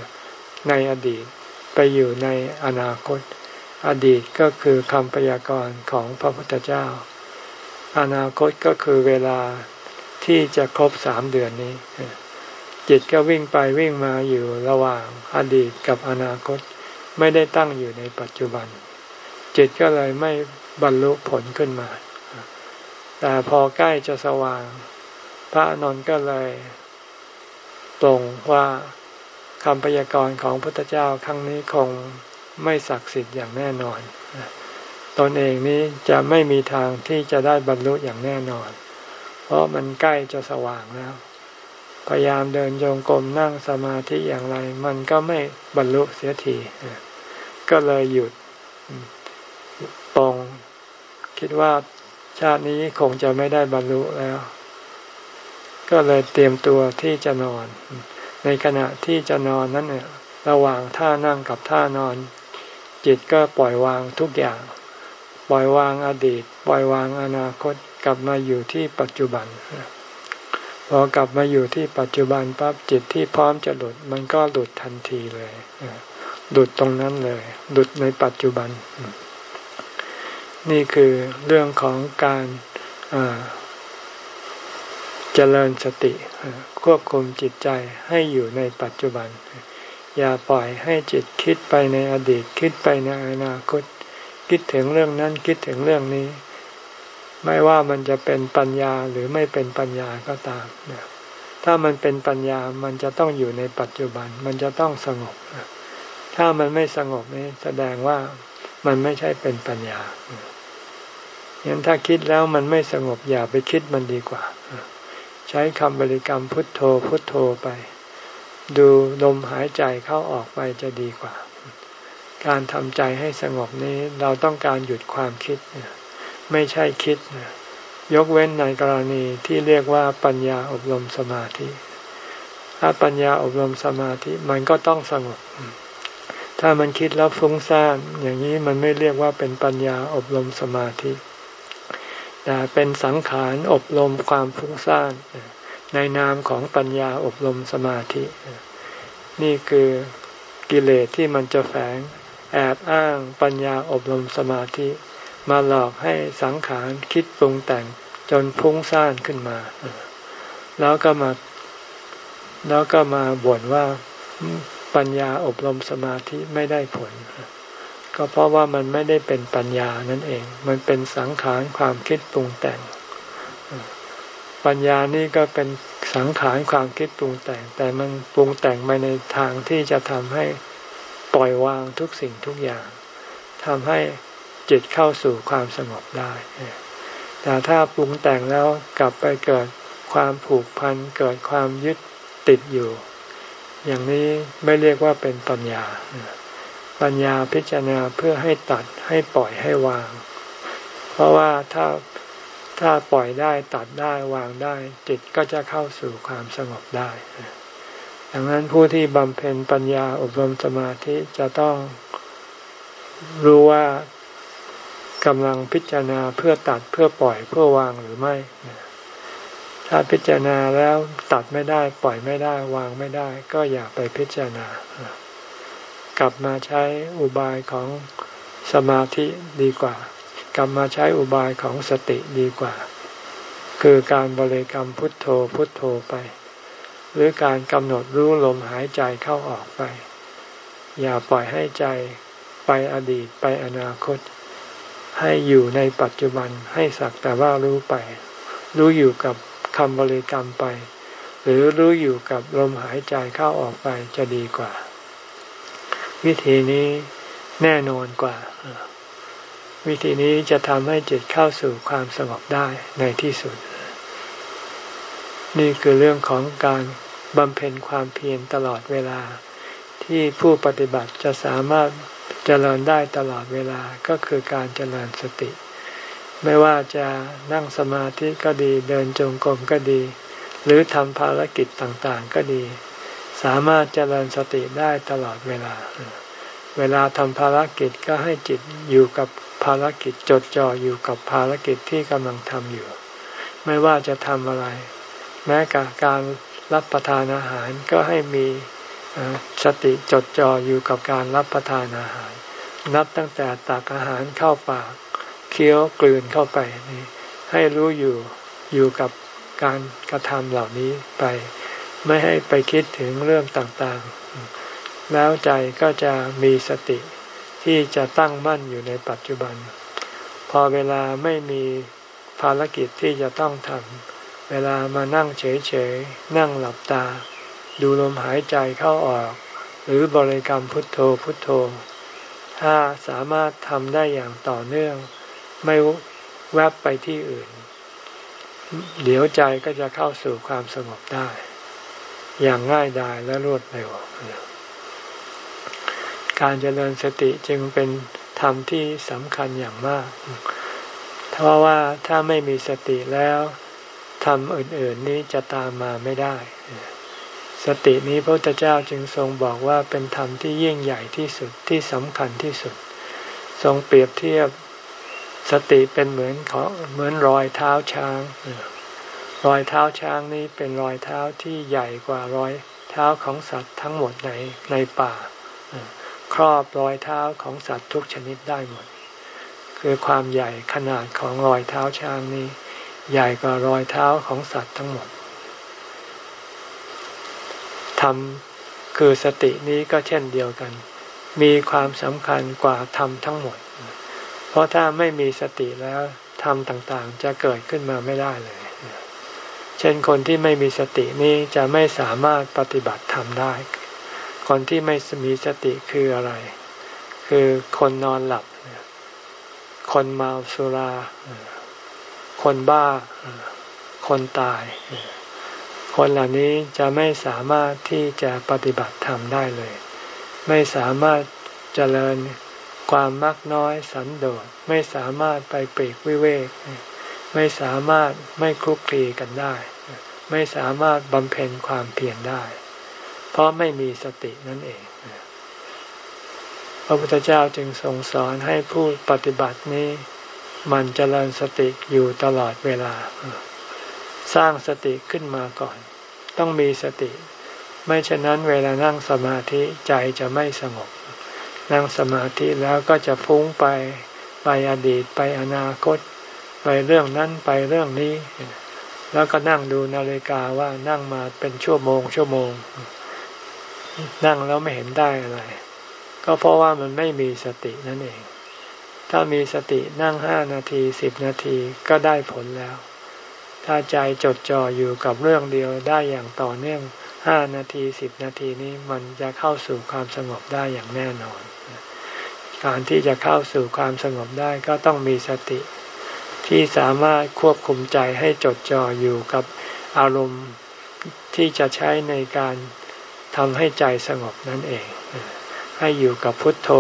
ในอดีต ไปอยู่ในอนาคต อดีตก็คือคำพยากรณ์ของพระพุทธเจ้า อนาคตก็คือเวลาที่จะครบสามเดือนนี้ จิตก็วิ่งไปวิ่งมาอยู่ระหว่างอดีตกับอนาคตไม่ได้ตั้งอยู่ในปัจจุบัน จิตก็เลยไม่บรรลุผลขึ้นมา แต่พอใกล้จะสว่าง พระนนท์ก็เลย ตรงว่าคำพยากรณ์ของพระพุทธเจ้าครั้งนี้คงไม่ศักดิ์สิทธิ์อย่างแน่นอน ตนเองนี้จะไม่มีทางที่จะได้บรรลุอย่างแน่นอน เพราะมันใกล้จะสว่างแล้ว พยายามเดินโยงกรมนั่งสมาธิอย่างไร มันก็ไม่บรรลุเสียที ก็เลยหยุดตรง คิดว่า ชาตินี้คงจะไม่ได้บรรลุแล้ว ก็เลยเตรียมตัวที่จะนอน ในขณะที่จะนอนนั้นเนี่ยระหว่างท่านั่งกับท่านอน จิตก็ปล่อยวางทุกอย่าง ปล่อยวางอดีต ปล่อยวางอนาคตกลับมาอยู่ที่ปัจจุบันพอกลับมาอยู่ที่ปัจจุบันปั๊บจิตที่พร้อมจะหลุด มันก็หลุดทันทีเลยหลุดตรงนั้นเลยหลุดในปัจจุบัน นี่คือเรื่องของการเจริญสติควบคุมจิตใจให้อยู่ในปัจจุบัน อย่าปล่อยให้จิตคิดไปในอดีตคิดไปในอนาคต คิดถึงเรื่องนั้นคิดถึงเรื่องนี้ ไม่ว่ามันจะเป็นปัญญาหรือไม่เป็นปัญญาก็ตามถ้ามันเป็นปัญญามันจะต้องอยู่ในปัจจุบันมันจะต้องสงบถ้ามันไม่สงบนี่แสดงว่ามันไม่ใช่เป็นปัญญา งั้นถ้าคิดแล้วมันไม่สงบอย่าไปคิดมันดีกว่า ใช้คำบริกรรมพุทโธพุทโธไป ดูลมหายใจเข้าออกไปจะดีกว่า การทำใจให้สงบนี้เราต้องการหยุดความคิด ไม่ใช่คิด ยกเว้นในกรณีที่เรียกว่าปัญญาอบรมสมาธิ ถ้าปัญญาอบรมสมาธิมันก็ต้องสงบถ้ามันคิดแล้วฟุ้งซ่านอย่างนี้มันไม่เรียกว่าเป็นปัญญาอบรมสมาธิ แต่เป็นสังขารอบรมความฟุ้งซ่านในนามของปัญญาอบรมสมาธิ นี่คือกิเลสที่มันจะแฝงแอบอ้างปัญญาอบรมสมาธิ มาหลอกให้สังขารคิดปรุงแต่งจนฟุ้งซ่านขึ้นมา แล้วก็มา แล้วก็มาบ่นว่าปัญญาอบรมสมาธิไม่ได้ผล ก็เพราะว่ามันไม่ได้เป็นปัญญานั่นเอง มันเป็นสังขารความคิดปรุงแต่ง ปัญญานี่ก็เป็นสังขารความคิดปรุงแต่ง แต่มันปรุงแต่งไปในทางที่จะทำให้ปล่อยวางทุกสิ่งทุกอย่างทำให้จิตเข้าสู่ความสงบได้ แต่ถ้าปรุงแต่งแล้วกลับไปเกิดความผูกพันเกิดความยึดติดอยู่ อย่างนี้ไม่เรียกว่าเป็นปัญญา ปัญญาพิจารณาเพื่อให้ตัดให้ปล่อยให้วาง เพราะว่าถ้าถ้าปล่อยได้ตัดได้วางได้ จิตก็จะเข้าสู่ความสงบได้ดังนั้นผู้ที่บำเพ็ญปัญญาอบรมสมาธิจะต้องรู้ว่ากำลังพิจารณาเพื่อตัดเพื่อปล่อยเพื่อวางหรือไม่ ถ้าพิจารณาแล้วตัดไม่ได้ปล่อยไม่ได้วางไม่ได้ ก็อย่าไปพิจารณา กลับมาใช้อุบายของสมาธิดีกว่า กลับมาใช้อุบายของสติดีกว่า คือการบริกรรมพุทโธพุทโธไป หรือการกำหนดรู้ลมหายใจเข้าออกไป อย่าปล่อยให้ใจไปอดีตไปอนาคต ให้อยู่ในปัจจุบันให้สักแต่ว่ารู้ไป รู้อยู่กับคำบริกรรมไป หรือรู้อยู่กับลมหายใจเข้าออกไปจะดีกว่า วิธีนี้แน่นอนกว่า วิธีนี้จะทำให้จิตเข้าสู่ความสงบได้ในที่สุด นี่คือเรื่องของการบำเพ็ญความเพียรตลอดเวลา ที่ผู้ปฏิบัติจะสามารถเจริญได้ตลอดเวลาก็คือการเจริญสติ ไม่ว่าจะนั่งสมาธิก็ดีเดินจงกรมก็ดี หรือทำภารกิจต่างๆก็ดี สามารถเจริญสติได้ตลอดเวลา เวลาทำภารกิจก็ให้จิตอยู่กับภารกิจจดจ่ออยู่กับภารกิจที่กำลังทำอยู่ ไม่ว่าจะทำอะไร แม้กับการรับประทานอาหารก็ให้มีสติจดจ่ออยู่กับการรับประทานอาหาร นับตั้งแต่ตักอาหารเข้าปากเคี้ยวกลืนเข้าไปนี่ให้รู้อยู่อยู่กับการกระทำเหล่านี้ไป ไม่ให้ไปคิดถึงเรื่องต่างๆ แล้วใจก็จะมีสติที่จะตั้งมั่นอยู่ในปัจจุบัน พอเวลาไม่มีภารกิจที่จะต้องทำเวลามานั่งเฉยๆ นั่งหลับตา ดูลมหายใจเข้าออก หรือบริกรรมพุทโธพุทโธ ถ้าสามารถทำได้อย่างต่อเนื่อง ไม่แวบไปที่อื่น เดี๋ยวใจก็จะเข้าสู่ความสงบได้ อย่างง่ายดายและรวดเร็ว การเจริญสติจึงเป็นธรรมที่สำคัญอย่างมาก เพราะว่าถ้าไม่มีสติแล้วธรรมอื่น ๆ นี้จะตามมาไม่ได้ สตินี้พระพุทธเจ้าจึงทรงบอกว่าเป็นธรรมที่ยิ่งใหญ่ที่สุดที่สำคัญที่สุด ทรงเปรียบเทียบสติเป็นเหมือนขอเหมือนรอยเท้าช้าง รอยเท้าช้างนี้เป็นรอยเท้าที่ใหญ่กว่ารอยเท้าของสัตว์ทั้งหมดในในป่า ครอบรอยเท้าของสัตว์ทุกชนิดได้หมด คือความใหญ่ขนาดของรอยเท้าช้างนี้ ใหญ่กว่ารอยเท้าของสัตว์ทั้งหมดธรรมคือสตินี้ก็เช่นเดียวกัน มีความสำคัญกว่าธรรมทั้งหมด เพราะถ้าไม่มีสติแล้วธรรมต่างๆ จะเกิดขึ้นมาไม่ได้เลย เช่นคนที่ไม่มีสตินี้จะไม่สามารถปฏิบัติธรรมได้ คนที่ไม่มีสติคืออะไร คือคนนอนหลับ คนเมาสุรา คนบ้า คนตาย คนเหล่านี้จะไม่สามารถที่จะปฏิบัติธรรมได้เลย ไม่สามารถเจริญความมักน้อยสันโดษ ไม่สามารถไปปรีกวิเวก ไม่สามารถไม่คลุกคลีกันได้ ไม่สามารถบำเพ็ญความเพียรได้ เพราะไม่มีสตินั่นเอง พระพุทธเจ้าจึงทรงสอนให้ผู้ปฏิบัตินี้ มันเจริญสติอยู่ตลอดเวลา สร้างสติขึ้นมาก่อน ต้องมีสติ ไม่เช่นนั้นเวลานั่งสมาธิใจจะไม่สงบ นั่งสมาธิแล้วก็จะฟุ้งไปไปอดีตไปอนาคต ไปเรื่องนั้นไปเรื่องนี้ แล้วก็นั่งดูนาฬิกาว่านั่งมาเป็นชั่วโมง ชั่วโมง นั่งแล้วไม่เห็นได้อะไร ก็เพราะว่ามันไม่มีสตินั่นเอง ถ้ามีสตินั่งห้านาทีสิบนาทีก็ได้ผลแล้ว ถ้าใจจดจ่ออยู่กับเรื่องเดียวได้อย่างต่อเนื่องห้านาทีสิบนาทีนี้มันจะเข้าสู่ความสงบได้อย่างแน่นอน การที่จะเข้าสู่ความสงบได้ก็ต้องมีสติ ที่สามารถควบคุมใจให้จดจ่ออยู่กับอารมณ์ที่จะใช้ในการทำให้ใจสงบนั่นเอง ให้อยู่กับพุทโธ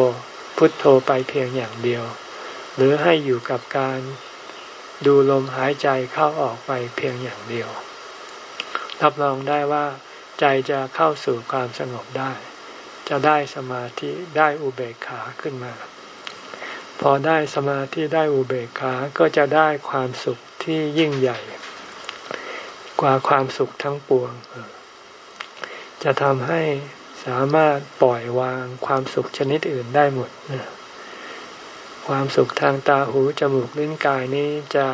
พุทโธไปเพียงอย่างเดียว หรือให้อยู่กับการดูลมหายใจเข้าออกไปเพียงอย่างเดียว รับรองได้ว่า ใจจะเข้าสู่ความสงบได้ จะได้สมาธิได้อุเบกขาขึ้นมา พอได้สมาธิได้อุเบกขาก็จะได้ความสุขที่ยิ่งใหญ่ กว่าความสุขทั้งปวง จะทำให้สามารถปล่อยวางความสุขชนิดอื่นได้หมด ความสุขทางตาหูจมูกลิ้นกายนี้จะ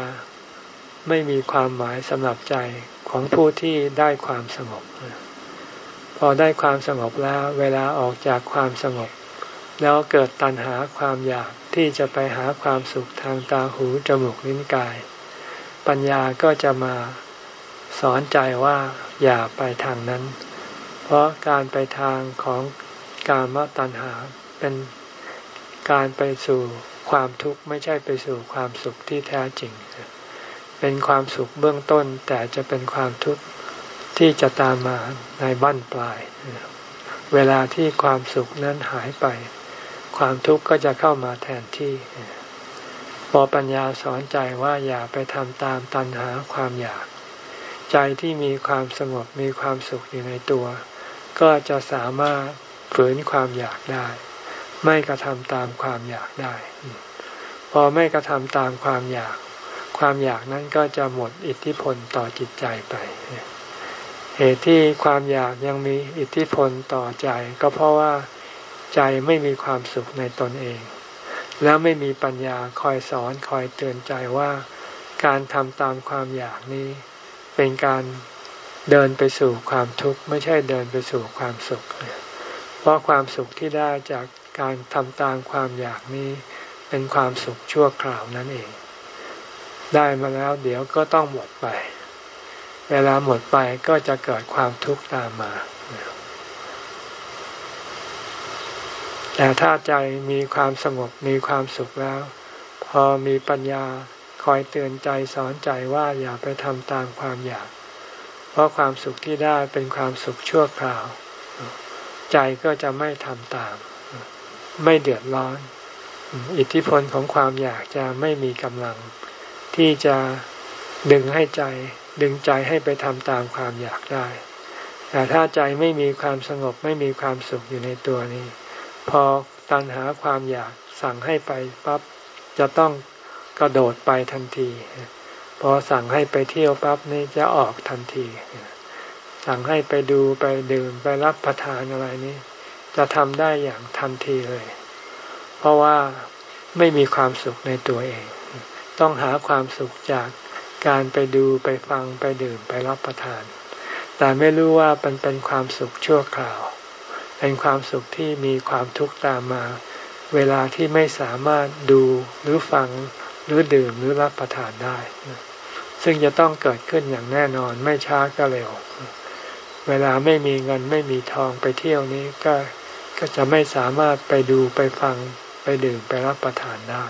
ไม่มีความหมายสำหรับใจของผู้ที่ได้ความสงบ พอได้ความสงบแล้ว เวลาออกจากความสงบ แล้วเกิดตัณหาความอยาก ที่จะไปหาความสุขทางตาหูจมูกลิ้นกาย ปัญญาก็จะมาสอนใจว่าอย่าไปทางนั้น เพราะการไปทางของการมตัณหาเป็นการไปสู่ความทุกข์ไม่ใช่ไปสู่ความสุขที่แท้จริง เป็นความสุขเบื้องต้นแต่จะเป็นความทุกข์ที่จะตามมาในบั้นปลาย เวลาที่ความสุขนั้นหายไป ความทุกข์ก็จะเข้ามาแทนที่ พอปัญญาสอนใจว่าอย่าไปทำตามตัณหาความอยาก ใจที่มีความสงบมีความสุขอยู่ในตัว ก็จะสามารถฝืนความอยากได้ ไม่กระทำตามความอยากได้ พอไม่กระทำตามความอยาก ความอยากนั้นก็จะหมดอิทธิพลต่อจิตใจไปเหตุที่ความอยากยังมีอิทธิพลต่อใจ ก็เพราะว่า ใจไม่มีความสุขในตนเอง แล้วไม่มีปัญญาคอยสอนคอยเตือนใจว่าการทำตามความอยากนี้ เป็นการเดินไปสู่ความทุกข์ไม่ใช่เดินไปสู่ความสุข เพราะความสุขที่ได้จากการทำตามความอยากนี้ เป็นความสุขชั่วคราวนั่นเอง ได้มาแล้วเดี๋ยวก็ต้องหมดไป เวลาหมดไปก็จะเกิดความทุกข์ตามมา แต่ถ้าใจมีความสงบมีความสุขแล้ว พอมีปัญญาคอยเตือนใจสอนใจว่าอย่าไปทำตามความอยาก เพราะความสุขที่ได้เป็นความสุขชั่วคราว ใจก็จะไม่ทำตาม ไม่เดือดร้อน อิทธิพลของความอยากจะไม่มีกำลัง ที่จะดึงให้ใจดึงใจให้ไปทำตามความอยากได้ แต่ถ้าใจไม่มีความสงบไม่มีความสุขอยู่ในตัวนี้ พอตัณหาความอยากสั่งให้ไปปั๊บจะต้องกระโดดไปทันที พอสั่งให้ไปเที่ยวปั๊บนี่จะออกทันที สั่งให้ไปดูไปดื่มไปรับประทานอะไรนี้ จะทำได้อย่างทันทีเลย เพราะว่าไม่มีความสุขในตัวเอง ต้องหาความสุขจากการไปดูไปฟังไปดื่มไปรับประทาน แต่ไม่รู้ว่าเป็นเป็นความสุขชั่วคราว เป็นความสุขที่มีความทุกข์ตามมา เวลาที่ไม่สามารถดูหรือฟังหรือดื่มหรือรับประทานได้ ซึ่งจะต้องเกิดขึ้นอย่างแน่นอนไม่ช้าก็เร็ว เวลาไม่มีเงินไม่มีทองไปเที่ยวนี้ก็ก็จะไม่สามารถไปดูไปฟังไปดื่มไปรับประทานได้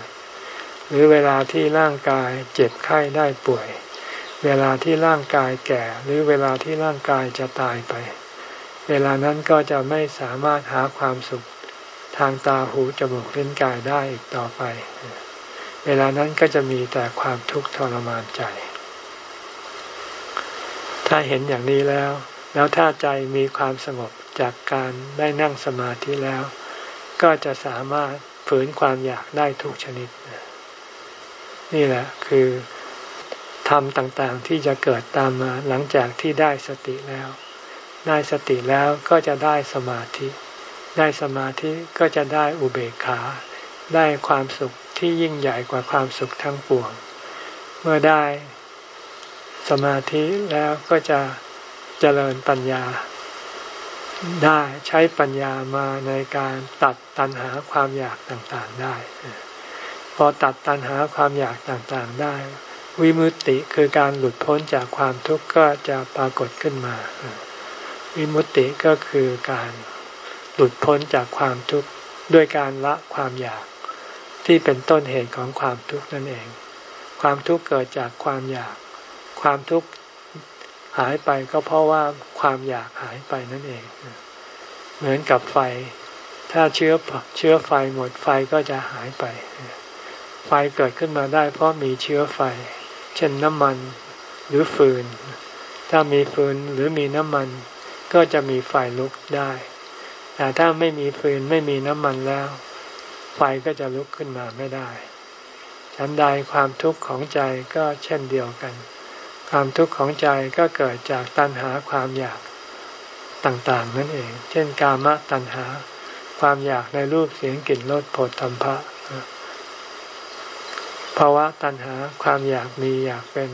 หรือเวลาที่ร่างกายเจ็บไข้ได้ป่วย เวลาที่ร่างกายแก่ หรือเวลาที่ร่างกายจะตายไป เวลานั้นก็จะไม่สามารถหาความสุขทางตาหูจมูกลิ้นกายได้อีกต่อไป เวลานั้นก็จะมีแต่ความทุกข์ทรมานใจ ถ้าเห็นอย่างนี้แล้ว แล้วถ้าใจมีความสงบจากการได้นั่งสมาธิแล้ว ก็จะสามารถฝืนความอยากได้ทุกชนิด นี่แหละคือทำต่างๆที่จะเกิดตามมาหลังจากที่ได้สติแล้ว ได้สติแล้วก็จะได้สมาธิ ได้สมาธิก็จะได้อุเบกขา ได้ความสุขที่ยิ่งใหญ่กว่าความสุขทั้งปวง เมื่อได้สมาธิแล้วก็จะเจริญปัญญา ได้ใช้ปัญญามาในการตัดตัณหาความอยากต่างๆได้ พอตัดตัณหาความอยากต่างๆได้ วิมุตติคือการหลุดพ้นจากความทุกข์ก็จะปรากฏขึ้นมา วิมุตติก็คือการหลุดพ้นจากความทุกข์ด้วยการละความอยาก ที่เป็นต้นเหตุของความทุกข์นั่นเอง ความทุกข์เกิดจากความอยาก ความทุกข์หายไปก็เพราะว่าความอยากหายไปนั่นเอง เหมือนกับไฟ ถ้าเชื้อเชื้อไฟหมดไฟก็จะหายไป ไฟเกิดขึ้นมาได้เพราะมีเชื้อไฟ เช่นน้ำมันหรือฟืน ถ้ามีฟืนหรือมีน้ำมัน ก็จะมีไฟลุกได้ แต่ถ้าไม่มีฟืนไม่มีน้ำมันแล้ว ไฟก็จะลุกขึ้นมาไม่ได้ฉันใดความทุกข์ของใจก็เช่นเดียวกัน ความทุกข์ของใจก็เกิดจากตัณหาความอยากต่างๆนั่นเอง เช่น กามตัณหา ความอยากในรูปเสียงกลิ่นรสผลธรรมะภาวะตัณหาความอยากมีอยากเป็น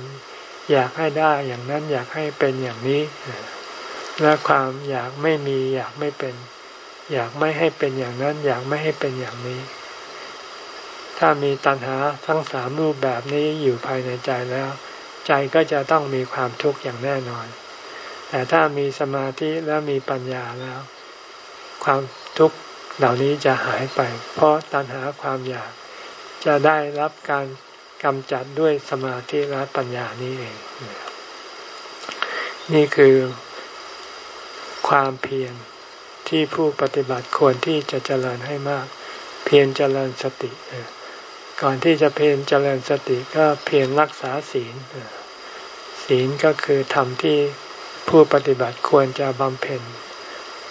อยากให้ได้อย่างนั้นอยากให้เป็นอย่างนี้ และความอยากไม่มีอยากไม่เป็น อยากไม่ให้เป็นอย่างนั้น อยากไม่ให้เป็นอย่างนี้ ถ้ามีตัณหาทั้งสามรูปแบบนี้อยู่ภายในใจแล้ว ใจก็จะต้องมีความทุกข์อย่างแน่นอน แต่ถ้ามีสมาธิแล้วมีปัญญาแล้ว ความทุกข์เหล่านี้จะหายไป เพราะตัณหาความอยากจะได้รับการกำจัดด้วยสมาธิและปัญญานี้เอง นี่คือ ความเพียรที่ผู้ปฏิบัติควรที่จะเจริญให้มาก เพียรเจริญสติก่อนที่จะเพียรเจริญสติก็เพียรรักษาศีลศีลก็คือธรรมที่ผู้ปฏิบัติควรจะบำเพ็ญ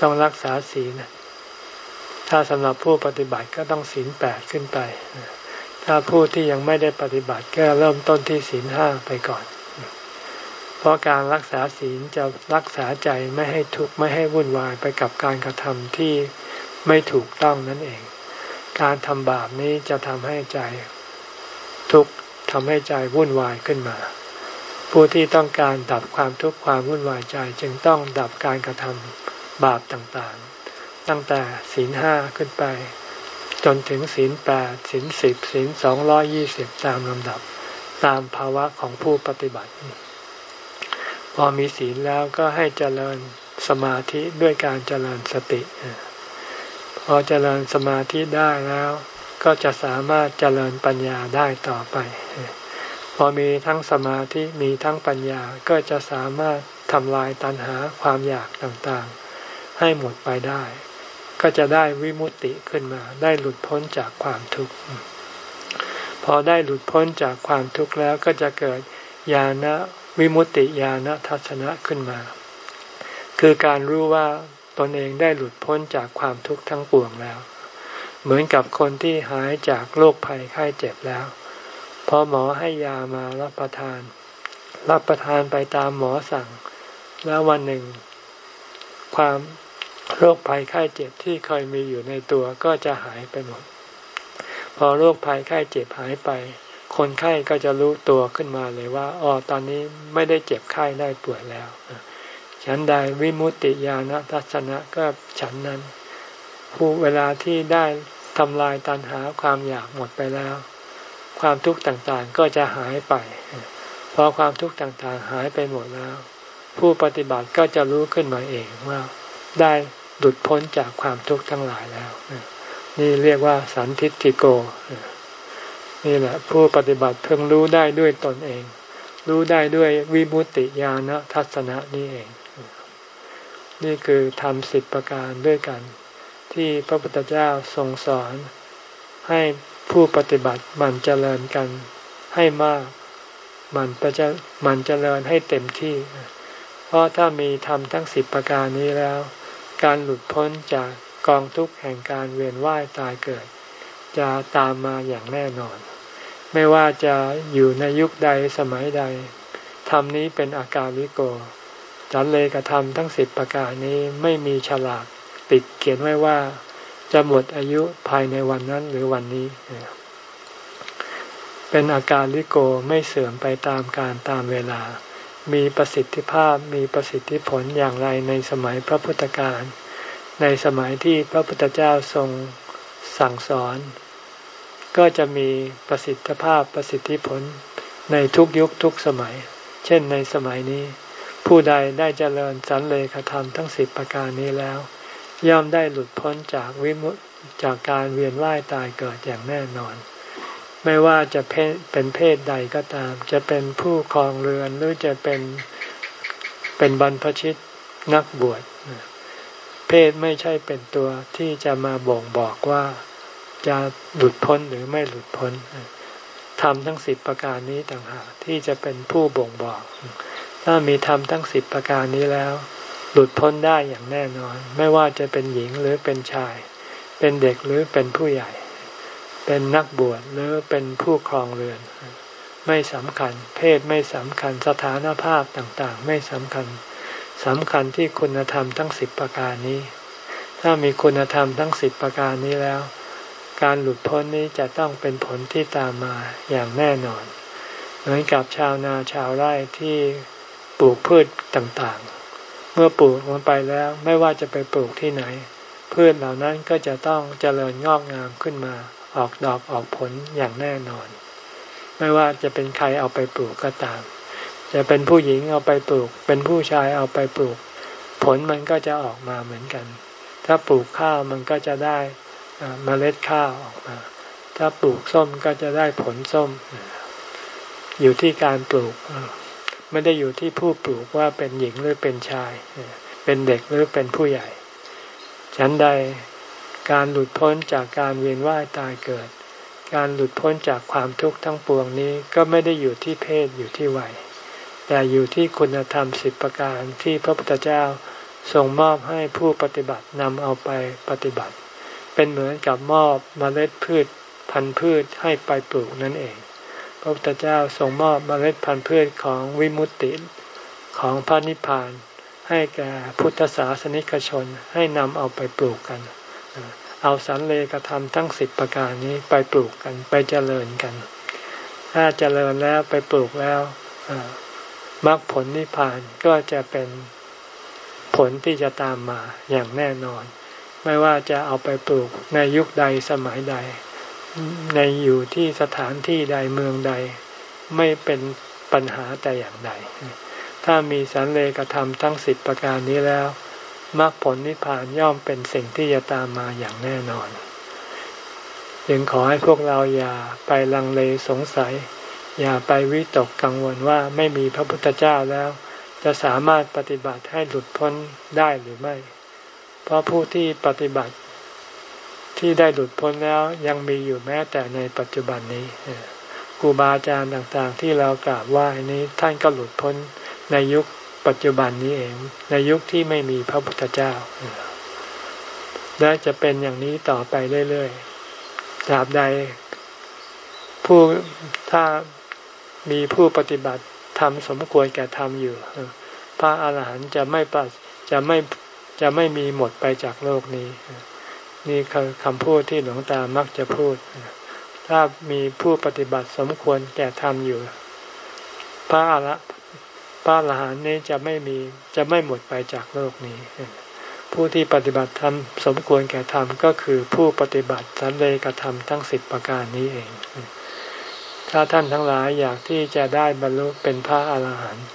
ต้องรักษาศีลถ้าสำหรับผู้ปฏิบัติก็ต้องศีลแปดขึ้นไป ถ้าผู้ที่ยังไม่ได้ปฏิบัติก็เริ่มต้นที่ศีลห้าไปก่อน เพราะการรักษาศีลจะรักษาใจไม่ให้ทุกข์ไม่ให้วุ่นวายไปกับการกระทำที่ไม่ถูกต้องนั่นเอง การทำบาปนี้จะทำให้ใจทุกข์ทำให้ใจวุ่นวายขึ้นมา ผู้ที่ต้องการดับความทุกข์ความวุ่นวายใจจึงต้องดับการกระทำบาปต่างๆ ตั้งแต่ศีลห้าขึ้นไป จนถึงศีลแปดศีลสิบศีลสองร้อยี่สิบตามลำดับ ตามภาวะของผู้ปฏิบัติ พอมีศีลแล้วก็ให้เจริญสมาธิด้วยการเจริญสติ พอเจริญสมาธิได้แล้ว ก็จะสามารถเจริญปัญญาได้ต่อไป พอมีทั้งสมาธิมีทั้งปัญญาก็จะสามารถทำลายตัณหาความอยากต่างๆ ให้หมดไปได้ ก็จะได้วิมุตติขึ้นมา ได้หลุดพ้นจากความทุกข์ พอได้หลุดพ้นจากความทุกข์แล้วก็จะเกิดญาณ วิมุตติญาณทัศนะขึ้นมา คือการรู้ว่าตนเองได้หลุดพ้นจากความทุกข์ทั้งปวงแล้ว เหมือนกับคนที่หายจากโรคภัยไข้เจ็บแล้ว พอหมอให้ยามารับประทาน รับประทานไปตามหมอสั่ง แล้ววันหนึ่ง ความโรคภัยไข้เจ็บที่เคยมีอยู่ในตัวก็จะหายไปหมด พอโรคภัยไข้เจ็บหายไป คนไข้ก็จะรู้ตัวขึ้นมาเลยว่าอ๋อตอนนี้ไม่ได้เจ็บไข้ได้ป่วยแล้ว ฉันใดวิมุตติญาณทัศนะก็ฉันนั้น ผู้เวลาที่ได้ทำลายตันหาความอยากหมดไปแล้ว ความทุกข์ต่างๆก็จะหายไป พอความทุกข์ต่างๆหายไปหมดแล้ว ผู้ปฏิบัติก็จะรู้ขึ้นมาเองว่าได้หลุดพ้นจากความทุกข์ทั้งหลายแล้ว นี่เรียกว่าสันทิฏฐิโก นี่แหละผู้ปฏิบัติเพิ่งรู้ได้ด้วยตนเอง รู้ได้ด้วยวิมุติญาณทัศนะนี่เอง นี่คือทำสิบประการด้วยกัน ที่พระพุทธเจ้าทรงสอน ให้ผู้ปฏิบัติมันเจริญกันให้มากมันประจะมันเจริญให้เต็มที่ เพราะถ้ามีทำทั้งสิบประการนี้แล้ว การหลุดพ้นจากกองทุกข์แห่งการเวียนว่ายตายเกิด จะตามมาอย่างแน่นอน ไม่ว่าจะอยู่ในยุคใดสมัยใดธรรมนี้เป็นอาการลิโกจันเลยกระทำทั้งสิบประการนี้ไม่มีฉลากติดเขียนไว้ว่า จะหมดอายุภายในวันนั้นหรือวันนี้ เป็นอาการลิโกไม่เสื่อมไปตามการตามเวลา มีประสิทธิภาพมีประสิทธิผลอย่างไรในสมัยพระพุทธการ ในสมัยที่พระพุทธเจ้าทรงสั่งสอน ก็จะมีประสิทธิภาพประสิทธิผลในทุกยุคทุกสมัย เช่นในสมัยนี้ ผู้ใดได้เจริญสันเลขธรรมทั้งสิบประการนี้แล้ว ย่อมได้หลุดพ้นจากวิมุตจากการเวียนว่ายตายเกิดอย่างแน่นอน ไม่ว่าจะเป็นเพศใดก็ตาม จะเป็นผู้ครองเรือนหรือจะเป็นเป็นบรรพชิตนักบวชเพศไม่ใช่เป็นตัวที่จะมาบ่งบอกว่า จะหลุดพ้นหรือไม่หลุดพ้นทำทั้งสิบประการนี้ต่างหากที่จะเป็นผู้บ่งบอก ถ้ามีทำทั้งสิบประการนี้แล้ว หลุดพ้นได้อย่างแน่นอน ไม่ว่าจะเป็นหญิงหรือเป็นชาย เป็นเด็กหรือเป็นผู้ใหญ่ เป็นนักบวชหรือเป็นผู้ครองเรือน ไม่สำคัญ เพศไม่สำคัญสถานภาพต่างๆ ไม่สำคัญสำคัญที่คุณธรรมทั้งสิบประการนี้ ถ้ามีคุณธรรมทั้งสิบประการนี้แล้ว การหลุดพ้นนี้จะต้องเป็นผลที่ตามมาอย่างแน่นอน เหมือนกับชาวนาชาวไร่ที่ปลูกพืชต่างๆ เมื่อปลูกลงไปแล้วไม่ว่าจะไปปลูกที่ไหน พืชเหล่านั้นก็จะต้องเจริญงอกงามขึ้นมา ออกดอกออกผลอย่างแน่นอน ไม่ว่าจะเป็นใครเอาไปปลูกก็ตาม จะเป็นผู้หญิงเอาไปปลูก เป็นผู้ชายเอาไปปลูก ผลมันก็จะออกมาเหมือนกัน ถ้าปลูกข้าวมันก็จะได้ เมล็ดข้าวออกมา ถ้าปลูกส้มก็จะได้ผลส้ม อยู่ที่การปลูก ไม่ได้อยู่ที่ผู้ปลูกว่าเป็นหญิงหรือเป็นชาย เป็นเด็กหรือเป็นผู้ใหญ่ ฉันใดการหลุดพ้นจากการเวียนว่ายตายเกิด การหลุดพ้นจากความทุกข์ทั้งปวงนี้ก็ไม่ได้อยู่ที่เพศอยู่ที่วัย แต่อยู่ที่คุณธรรมสิบประการที่พระพุทธเจ้าทรงมอบให้ผู้ปฏิบัตินำเอาไปปฏิบัติ เป็นเหมือนกับมอบมเมล็ดพืชพันธุ์พืชให้ไปปลูกนั่นเอง พระพุทธเจ้าทรงมอบมเมล็ดพันธุ์พืชของวิมุตติของพระนิพพาน ให้แก่พุทธศาสนิกชนให้นำเอาไปปลูกกัน เอาสันเลกธรรมทั้งสิบประการนี้ไปปลูกกันไปเจริญกัน ถ้าเจริญแล้วไปปลูกแล้วมรรคผลนิพพานก็จะเป็นผลที่จะตามมาอย่างแน่นอน ไม่ว่าจะเอาไปปลูกในยุคใดสมัยใด ในอยู่ที่สถานที่ใดเมืองใด ไม่เป็นปัญหาแต่อย่างใด ถ้ามีสันเลกธรรมทั้งสิบประการนี้แล้วมรรคผลนิพพานย่อมเป็นสิ่งที่จะตามมาอย่างแน่นอน จึงขอให้พวกเราอย่าไปลังเลสงสัย อย่าไปวิตกกังวลว่าไม่มีพระพุทธเจ้าแล้ว จะสามารถปฏิบัติให้หลุดพ้นได้หรือไม่ เพราะผู้ที่ปฏิบัติที่ได้หลุดพ้นแล้วยังมีอยู่แม้แต่ในปัจจุบันนี้ครูบาอาจารย์ต่างๆ ที่เรากราบไหว้นี้ท่านก็หลุดพ้นในยุคปัจจุบันนี้เอง ในยุคที่ไม่มีพระพุทธเจ้าและจะเป็นอย่างนี้ต่อไปเรื่อยๆตราบใด ผู้ถ้ามีผู้ปฏิบัติทำสมควรแก่ทำอยู่ พระอาหารหันต์จะไม่ปจะไม่ จะไม่มีหมดไปจากโลกนี้ นี่คือคำพูดที่หลวงตามักจะพูด ถ้ามีผู้ปฏิบัติสมควรแก่ทำอยู่ พระอาพระอรหันต์นี้จะไม่มีจะไม่หมดไปจากโลกนี้ ผู้ที่ปฏิบัติธรรมสมควรแก่ธรรมก็คือผู้ปฏิบัติสันเลกธรรมทั้งสิบประการนี้เอง ถ้าท่านทั้งหลายอยากที่จะได้บรรลุเป็นพระอรหันต์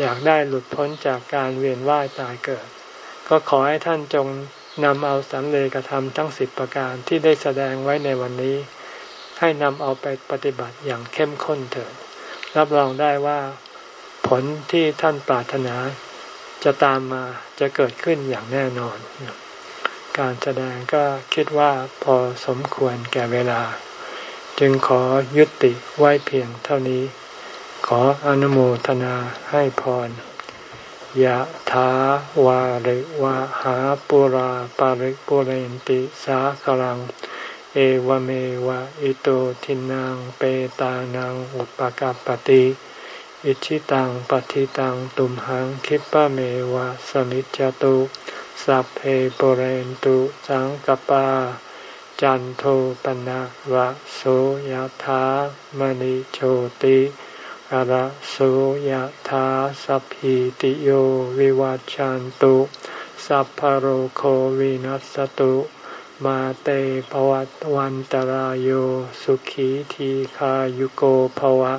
อยากได้หลุดพ้นจากการเวียนว่ายตายเกิด ก็ขอให้ท่านจงนำเอาสันเลกธรรมทั้งสิบประการที่ได้แสดงไว้ในวันนี้ ให้นำเอาไปปฏิบัติอย่างเข้มข้นเถิด รับรองได้ว่าผลที่ท่านปรารถนาจะตามมาจะเกิดขึ้นอย่างแน่นอน การแสดงก็คิดว่าพอสมควรแก่เวลา จึงขอยุติไว้เพียงเท่านี้ ขออนุโมทนาให้พร ยะถาวาริวะหาปุราปาริปุเรนติสากลัง เอวเมวะอิโตทินังเปตานังอุปกัปติอิชิตังปฏิตังตุมหังคิปะเมวะสมิจจตุสัพเพปุเรนตุสังกปา จันโทปนะระโสยธามณิโชติ ระโสยธาสัพพิติโยวิวัจจันตุ สัพพโรโควินัสตุ มาเตภวัตวันตารโยสุขีทีขายุโกภวะ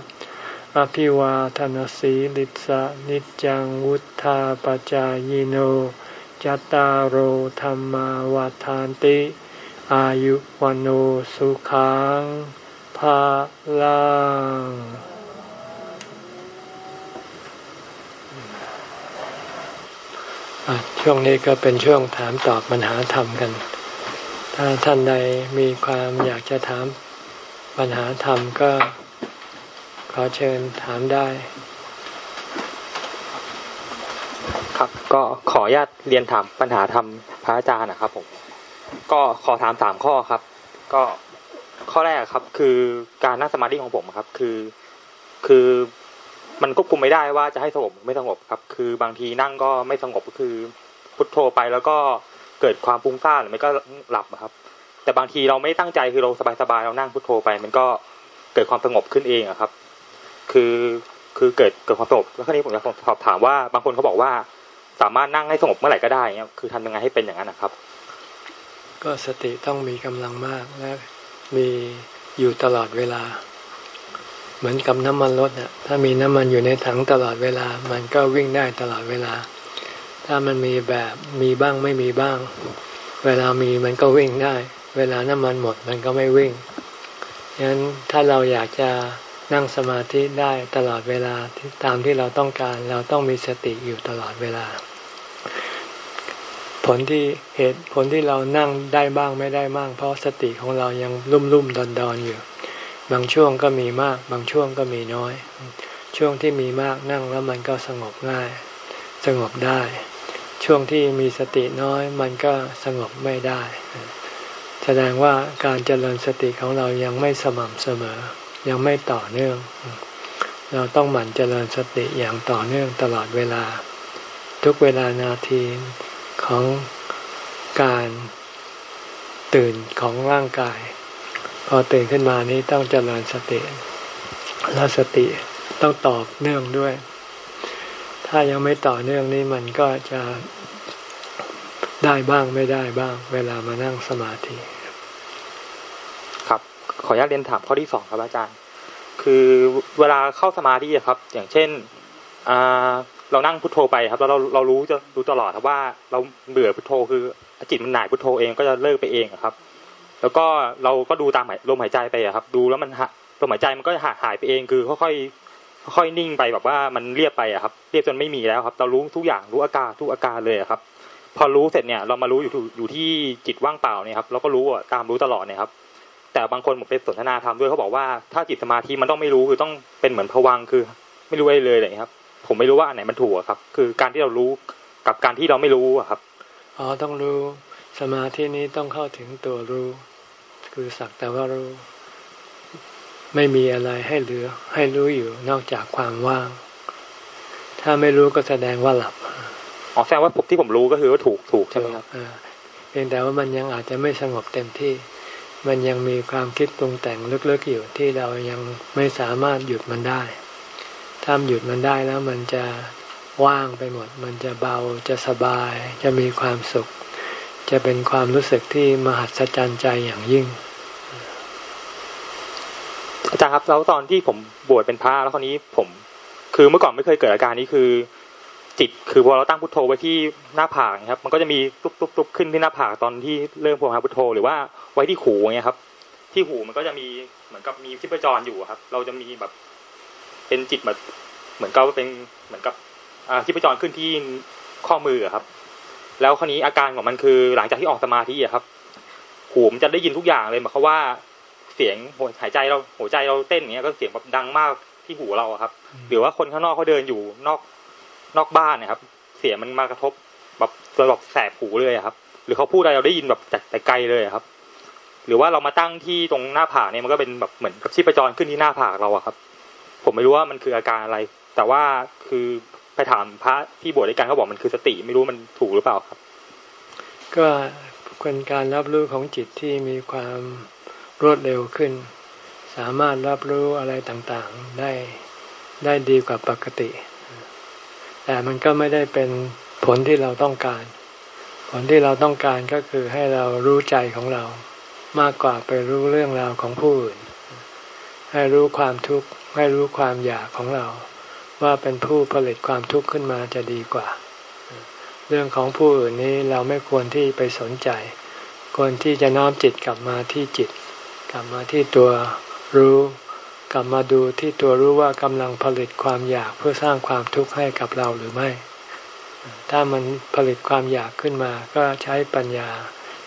อภิวาทนสีลิสะนิจังวุธาปจายโนจตารโหธรรมวาทานติ อายุวันโอสุขังภาลัง ช่วงนี้ก็เป็นช่วงถามตอบปัญหาธรรมกัน ถ้าท่านใดมีความอยากจะถามปัญหาธรรมก็ ขอเชิญถามได้ ครับก็ขออนุญาตเรียนถามปัญหาธรรมพระอาจารย์นะครับผมก็ขอถามสามข้อครับ ก็ข้อแรกครับคือการนั่งสมาธิของผมครับ คือคือ มันควบคุมไม่ได้ว่าจะให้สงบไม่สงบครับ คือบางทีนั่งก็ไม่สงบก็คือพุทโธไปแล้วก็เกิดความฟุ้งซ่านหรือไม่ก็หลับครับ แต่บางทีเราไม่ตั้งใจคือเราสบายๆเรานั่งพุทโธไป มันก็เกิดความสงบขึ้นเองอะครับ คือคือเกิดเกิดความสงบแล้วคราวนี้ผมจะสอบถามว่าบางคนเขาบอกว่า สามารถนั่งให้สงบเมื่อไหร่ก็ได้เนี้ยคือทำยังไงให้เป็นอย่างนั้นนะครับ ก็สติต้องมีกำลังมากและมีอยู่ตลอดเวลา เหมือนกับน้ำมันรถเนี่ยถ้ามีน้ำมันอยู่ในถังตลอดเวลา มันก็วิ่งได้ตลอดเวลา ถ้ามันมีแบบมีบ้างไม่มีบ้าง เวลามีมันก็วิ่งได้ เวลาน้ำมันหมดมันก็ไม่วิ่งฉะนั้นถ้าเราอยากจะนั่งสมาธิได้ตลอดเวลาตามที่เราต้องการเราต้องมีสติอยู่ตลอดเวลา ผลที่เหตุผลที่เรานั่งได้บ้างไม่ได้บ้าง เพราะสติของเรายังรุ่มรุ่มดอนดอนอยู่ บางช่วงก็มีมาก บางช่วงก็มีน้อย ช่วงที่มีมากนั่งแล้วมันก็สงบง่าย สงบได้ ช่วงที่มีสติน้อยมันก็สงบไม่ได้ แสดงว่าการเจริญสติของเรายังไม่สม่ำเสมอ ยังไม่ต่อเนื่อง เราต้องหมั่นเจริญสติอย่างต่อเนื่องตลอดเวลา ทุกเวลานาทีของการตื่นของร่างกาย พอตื่นขึ้นมานี้ต้องเจริญสติ และสติต้องตอบเนื่องด้วย ถ้ายังไม่ต่อเนื่องนี่มันก็จะได้บ้างไม่ได้บ้าง เวลามานั่งสมาธิ ครับ ขออนุญาตเรียนถามข้อที่สองครับอาจารย์ คือเวลาเข้าสมาธิครับ อย่างเช่นเรานั่งพุทโธไปครับแล้วเราเรารู้จะรู้ตลอดครับว่าเราเบื่อพุทโธคือจิตมันหน่ายพุทโธเองก็จะเลิกไปเองครับ แล้วก็เราก็ดูตามลมหายใจไปครับ ดูแล้วมันลมหายใจมันก็หายหายไปเองคือค่อยๆค่อยๆนิ่งไปแบบว่ามันเรียบไปครับ เรียบจนไม่มีแล้วครับ เรารู้ทุกอย่างรู้อาการทุกอาการเลยครับ พอรู้เสร็จเนี่ย เรามารู้อยู่อยู่ที่จิตว่างเปล่าเนี่ยครับเราก็รู้ตามรู้ตลอดเนี่ยครับ แต่บางคนผมไปสนทนาธรรมด้วยเขาบอกว่าถ้าจิตสมาธิมันต้องไม่รู้คือต้องเป็นเหมือนผวังคือ ไม่รู้อะไรเลยเลยครับ ผมไม่รู้ว่าอันไหนมันถูกครับ คือการที่เรารู้กับการที่เราไม่รู้ครับอ๋อต้องรู้ สมาธินี้ต้องเข้าถึงตัวรู้ คือสักแต่ว่ารู้ ไม่มีอะไรให้เหลือ ให้รู้อยู่นอกจากความว่าง ถ้าไม่รู้ก็แสดงว่าหลับอ๋อแสดงว่าผมที่ผมรู้ก็คือว่าถูกถูกใช่ไหมครับเพียงแต่ว่ามันยังอาจจะไม่สงบเต็มที่ มันยังมีความคิดปรุงแต่งลึกๆอยู่ที่เรายังไม่สามารถหยุดมันได้ ถ้าหยุดมันได้แล้วมันจะว่างไปหมด มันจะเบาจะสบาย จะมีความสุข จะเป็นความรู้สึกที่มหัศจรรย์ใจอย่างยิ่งอาจารย์ครับแล้วตอนที่ผมบวชเป็นพระแล้วคราวนี้ผม คือเมื่อก่อนไม่เคยเกิดอาการนี้คือ จิตคือพอเราตั้งพุทโธไว้ที่หน้าผากครับ มันก็จะมีตุ๊บตุ๊บตุ๊บขึ้นที่หน้าผากตอนที่เริ่มพหาพุทโธหรือว่าไว้ที่หูเงี้ยครับ ที่หูมันก็จะมีเหมือนกับมีชิพจรอยู่ครับ เราจะมีแบบ เป็นจิตแบบเหมือนกับเป็นเหมือนกับ อ่าชิพจรขึ้นที่ข้อมือครับ แล้วคราวนี้อาการของมันคือ หลังจากที่ออกสมาธิอะครับ หูมันจะได้ยินทุกอย่างเลยหมายความว่าเสียงหัวหายใจเราหัวใจเราเต้นอย่างเงี้ยก็เสียงแบบดังมากที่หูเราครับ หรือว่าคนข้างนอกเขาเดินอยู่นอกนอกบ้านนะครับ เสียงมันมากระทบแบบตัวแบบแสบหูเลยครับ หรือเขาพูดอะไรเราได้ยินแบบจากแต่ไกลเลยครับ หรือว่าเรามาตั้งที่ตรงหน้าผากเนี่ยมันก็เป็นแบบเหมือนกับชีพจรขึ้นที่หน้าผากเราอะครับ ผมไม่รู้ว่ามันคืออาการอะไร แต่ว่าคือ ไปถามพระที่บวชด้วยกันเขาบอกมันคือสติไม่รู้มันถูกหรือเปล่าครับ ก็เป็นการรับรู้ของจิตที่มีความรวดเร็วขึ้น สามารถรับรู้อะไรต่างๆได้ได้ดีกว่าปกติ แต่มันก็ไม่ได้เป็นผลที่เราต้องการ ผลที่เราต้องการก็คือให้เรารู้ใจของเรามากกว่าไปรู้เรื่องราวของผู้อื่น ให้รู้ความทุกข์ให้รู้ความอยากของเรา ว่าเป็นผู้ผลิตความทุกข์ขึ้นมาจะดีกว่า เรื่องของผู้อื่นนี้เราไม่ควรที่ไปสนใจ ควรที่จะน้อมจิตกลับมาที่จิต กลับมาที่ตัวรู้ กลับมาดูที่ตัวรู้ว่ากำลังผลิตความอยากเพื่อสร้างความทุกข์ให้กับเราหรือไม่ ถ้ามันผลิตความอยากขึ้นมาก็ใช้ปัญญา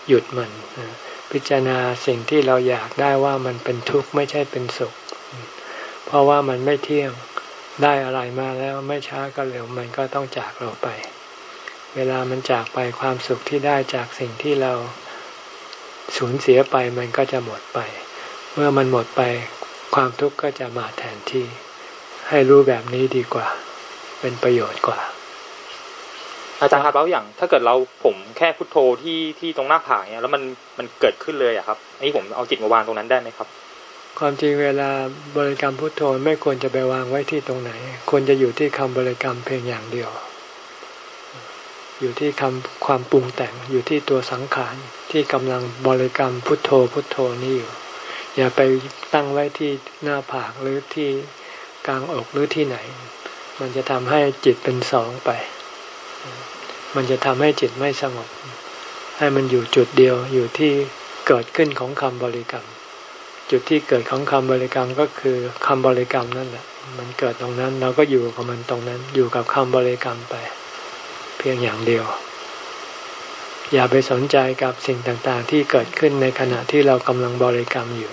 หยุดมัน พิจารณาสิ่งที่เราอยากได้ว่ามันเป็นทุกข์ไม่ใช่เป็นสุข เพราะว่ามันไม่เที่ยง ได้อะไรมาแล้วไม่ช้าก็เร็วมันก็ต้องจากเราไป เวลามันจากไปความสุขที่ได้จากสิ่งที่เราสูญเสียไปมันก็จะหมดไป เมื่อมันหมดไปความทุกข์ก็จะมาแทนที่ ให้รู้แบบนี้ดีกว่า เป็นประโยชน์กว่า อาจารย์ครับแล้วอย่าง ถ้าเกิดเราผมแค่พุทโธที่ที่ตรงหน้าผากเนี่ยแล้วมันมันเกิดขึ้นเลยอะครับอันนี้ผมเอาจิตมาวางตรงนั้นได้ไหมครับ ความจริงเวลาบริกรรมพุทโธไม่ควรจะไปวางไว้ที่ตรงไหน ควรจะอยู่ที่คำบริกรรมเพียงอย่างเดียว อยู่ที่คำความปรุงแต่งอยู่ที่ตัวสังขารที่กำลังบริกรรมพุทโธพุทโธนี่อยู่ อย่าไปตั้งไว้ที่หน้าผากหรือที่กลางอกหรือที่ไหน มันจะทำให้จิตเป็นสองไป มันจะทำให้จิตไม่สงบ ให้มันอยู่จุดเดียวอยู่ที่เกิดขึ้นของคำบริกรรม จุดที่เกิดของคำบริกรรมก็คือคำบริกรรมนั่นแหละ มันเกิดตรงนั้น เราก็อยู่กับมันตรงนั้น อยู่กับคำบริกรรมไป เพียงอย่างเดียว อย่าไปสนใจกับสิ่งต่างๆ ที่เกิดขึ้นในขณะที่เรากำลังบริกรรมอยู่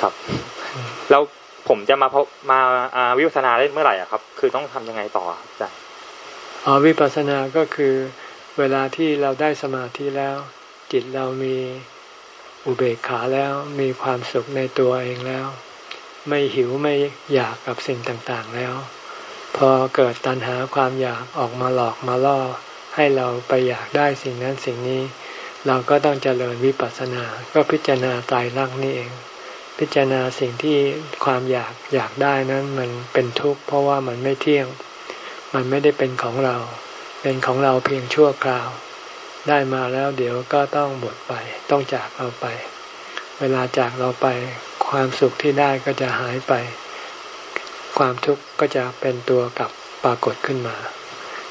ครับ แล้วผมจะมาพบมาวิปัสสนาได้เมื่อไหร่อะครับ คือต้องทำยังไงต่อจ้ะอ๋อวิปัสสนาก็คือเวลาที่เราได้สมาธิแล้ว จิตเรามี อุเบกขาแล้วมีความสุขในตัวเองแล้ว ไม่หิวไม่อยากกับสิ่งต่างๆแล้ว พอเกิดตัณหาความอยากออกมาหลอกมาล่อ ให้เราไปอยากได้สิ่งนั้นสิ่งนี้ เราก็ต้องเจริญวิปัสสนา ก็พิจารณาตายรักนี่เอง พิจารณาสิ่งที่ความอยากอยากได้นั้นมันเป็นทุกข์เพราะว่ามันไม่เที่ยง มันไม่ได้เป็นของเรา เป็นของเราเพียงชั่วคราว ได้มาแล้วเดี๋ยวก็ต้องหมดไป ต้องจากเราไป เวลาจากเราไป ความสุขที่ได้ก็จะหายไป ความทุกข์ก็จะเป็นตัวกลับปรากฏขึ้นมา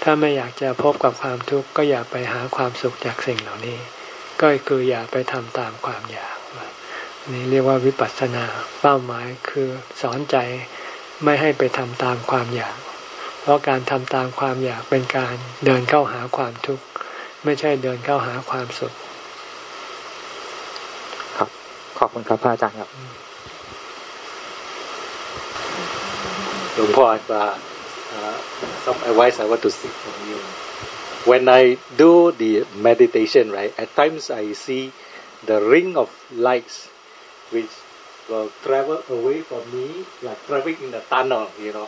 ถ้าไม่อยากจะพบกับความทุกข์ก็อย่าไปหาความสุขจากสิ่งเหล่านี้ ก็คืออย่าไปทำตามความอยากนี่เรียกว่าวิปัสสนาเป้าหมายคือสอนใจไม่ให้ไปทำตามความอยาก เพราะการทำตามความอยากเป็นการเดินเข้าหาความทุกข์ ไม่ใช่เดินเข้าหาความสุข ครับ ขอบคุณครับพระอาจารย์ครับหลวงพ่อจะ uh, some advice I want to seek from you. When I do the meditation, right, at times I see the ring of lights which will travel away from me, like traveling in a tunnel, you know.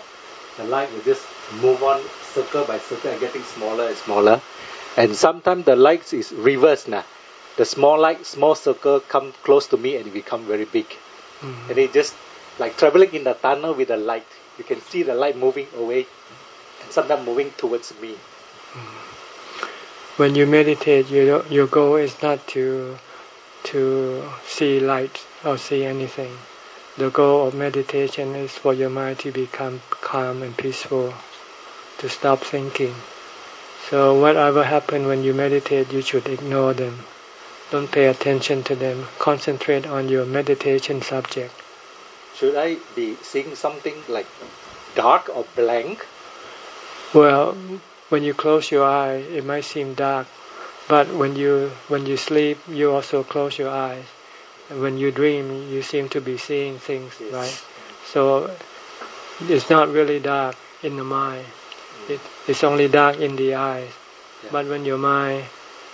The light will just move on circle by circle and getting smaller and smaller. And sometimes the light is reversed now. The small light, small circle come close to me and it become very big. Mm-hmm. And it just like traveling in the tunnel with the light. You can see the light moving away and sometimes moving towards me. When you meditate, you, your goal is not to to see light or see anything. The goal of meditation is for your mind to become calm and peaceful, to stop thinking. So whatever happens when you meditate, you should ignore them. Don't pay attention to them. Concentrate on your meditation subject. Should I be seeing something like dark or blank? Well, when you close your eye, it might seem dark, but when you when you sleep, you also close your eyes. And when you dream, you seem to be seeing things, yes. right? So it's not really dark in the mind. It, it's only dark in the eyes. Yeah. But when your mind,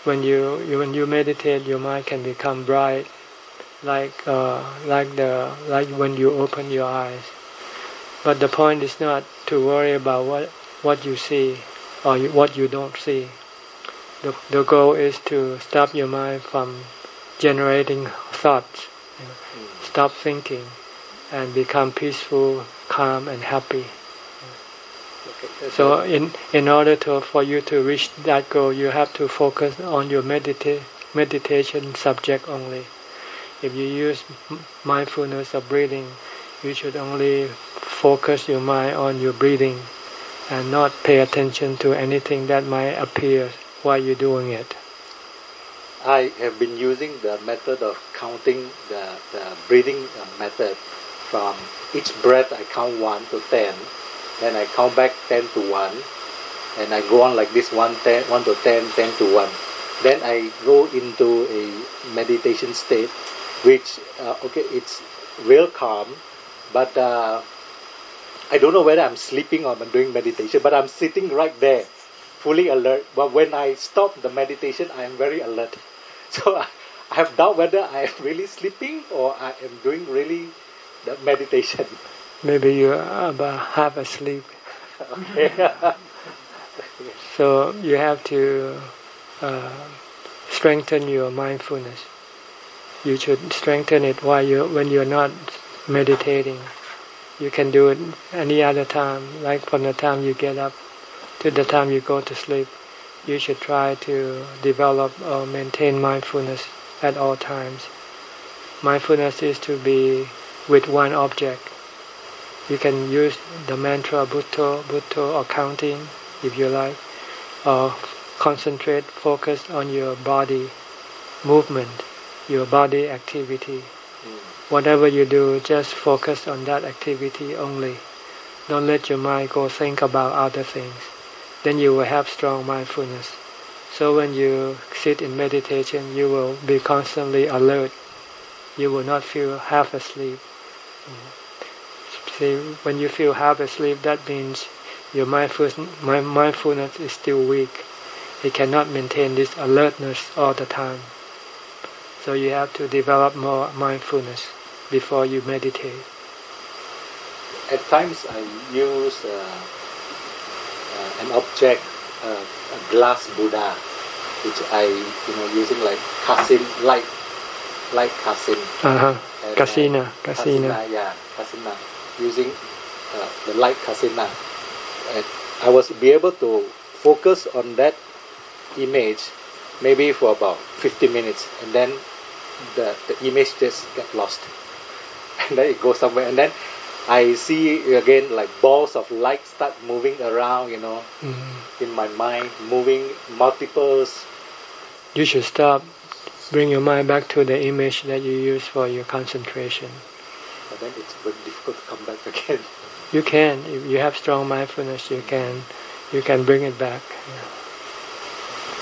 when you, you when you meditate, your mind can become bright, like uh, like the like when you open your eyes. But the point is not to worry about what what you see or what you don't see. The, the goal is to stop your mind from generating thoughts, stop thinking, and become peaceful, calm, and happy. So, in in order to for you to reach that goal, you have to focus on your medita- meditation subject only. If you use mindfulness of breathing, you should only focus your mind on your breathing and not pay attention to anything that might appear while you're doing it. I have been using the method of counting the, the breathing method. From each breath, I count 1 to 10, then I count back 10 to 1, and I go on like this 1, 10, 1 to 10, 10 to 1. Then I go into a meditation state, which, uh, okay, it's real calm, but uh, I don't know whether I'm sleeping or I'm doing meditation, but I'm sitting right there, fully alert. But when I stop the meditation, I am very alert. So I, I have doubt whether I am really sleeping or I am doing really the meditation. Maybe you are about half asleep. okay. so you have to uh, strengthen your mindfulness. You should strengthen it while you when you're not meditating you can do it any other time, like from the time you get up to the time you go to sleep. You should try to develop or maintain mindfulness at all times. Mindfulness is to be with one object. You can use the mantra Bhutto, Bhutto or counting if you like, or concentrate, focus on your body movement, your body activity. Hmm. Whatever you do, just focus on that activity only. Don't let your mind go think about other things. Then you will have strong mindfulness. So when you sit in meditation, you will be constantly alert. You will not feel half asleep. When you feel half asleep, that means your mindfulness is still weak. It cannot maintain this alertness all the time. So you have to develop more mindfulness before you meditate. At times I use uh, uh, an object, uh, a glass Buddha, which I, you know, using like kasin, light, light kasin. Uh-huh. Kasina, kasina. Yeah, kasina. Using uh, the light kasina. I was be able to focus on that image maybe for about 50 minutes and then the, the image just get lost and then it goes somewhere and then I see again like balls of light start moving around you know mm-hmm. in my mind moving multiples you should stop bring your mind back to the image that you use for your concentration then it's very difficult to come back again. You can. If you have strong mindfulness you can you can bring it back. Yeah.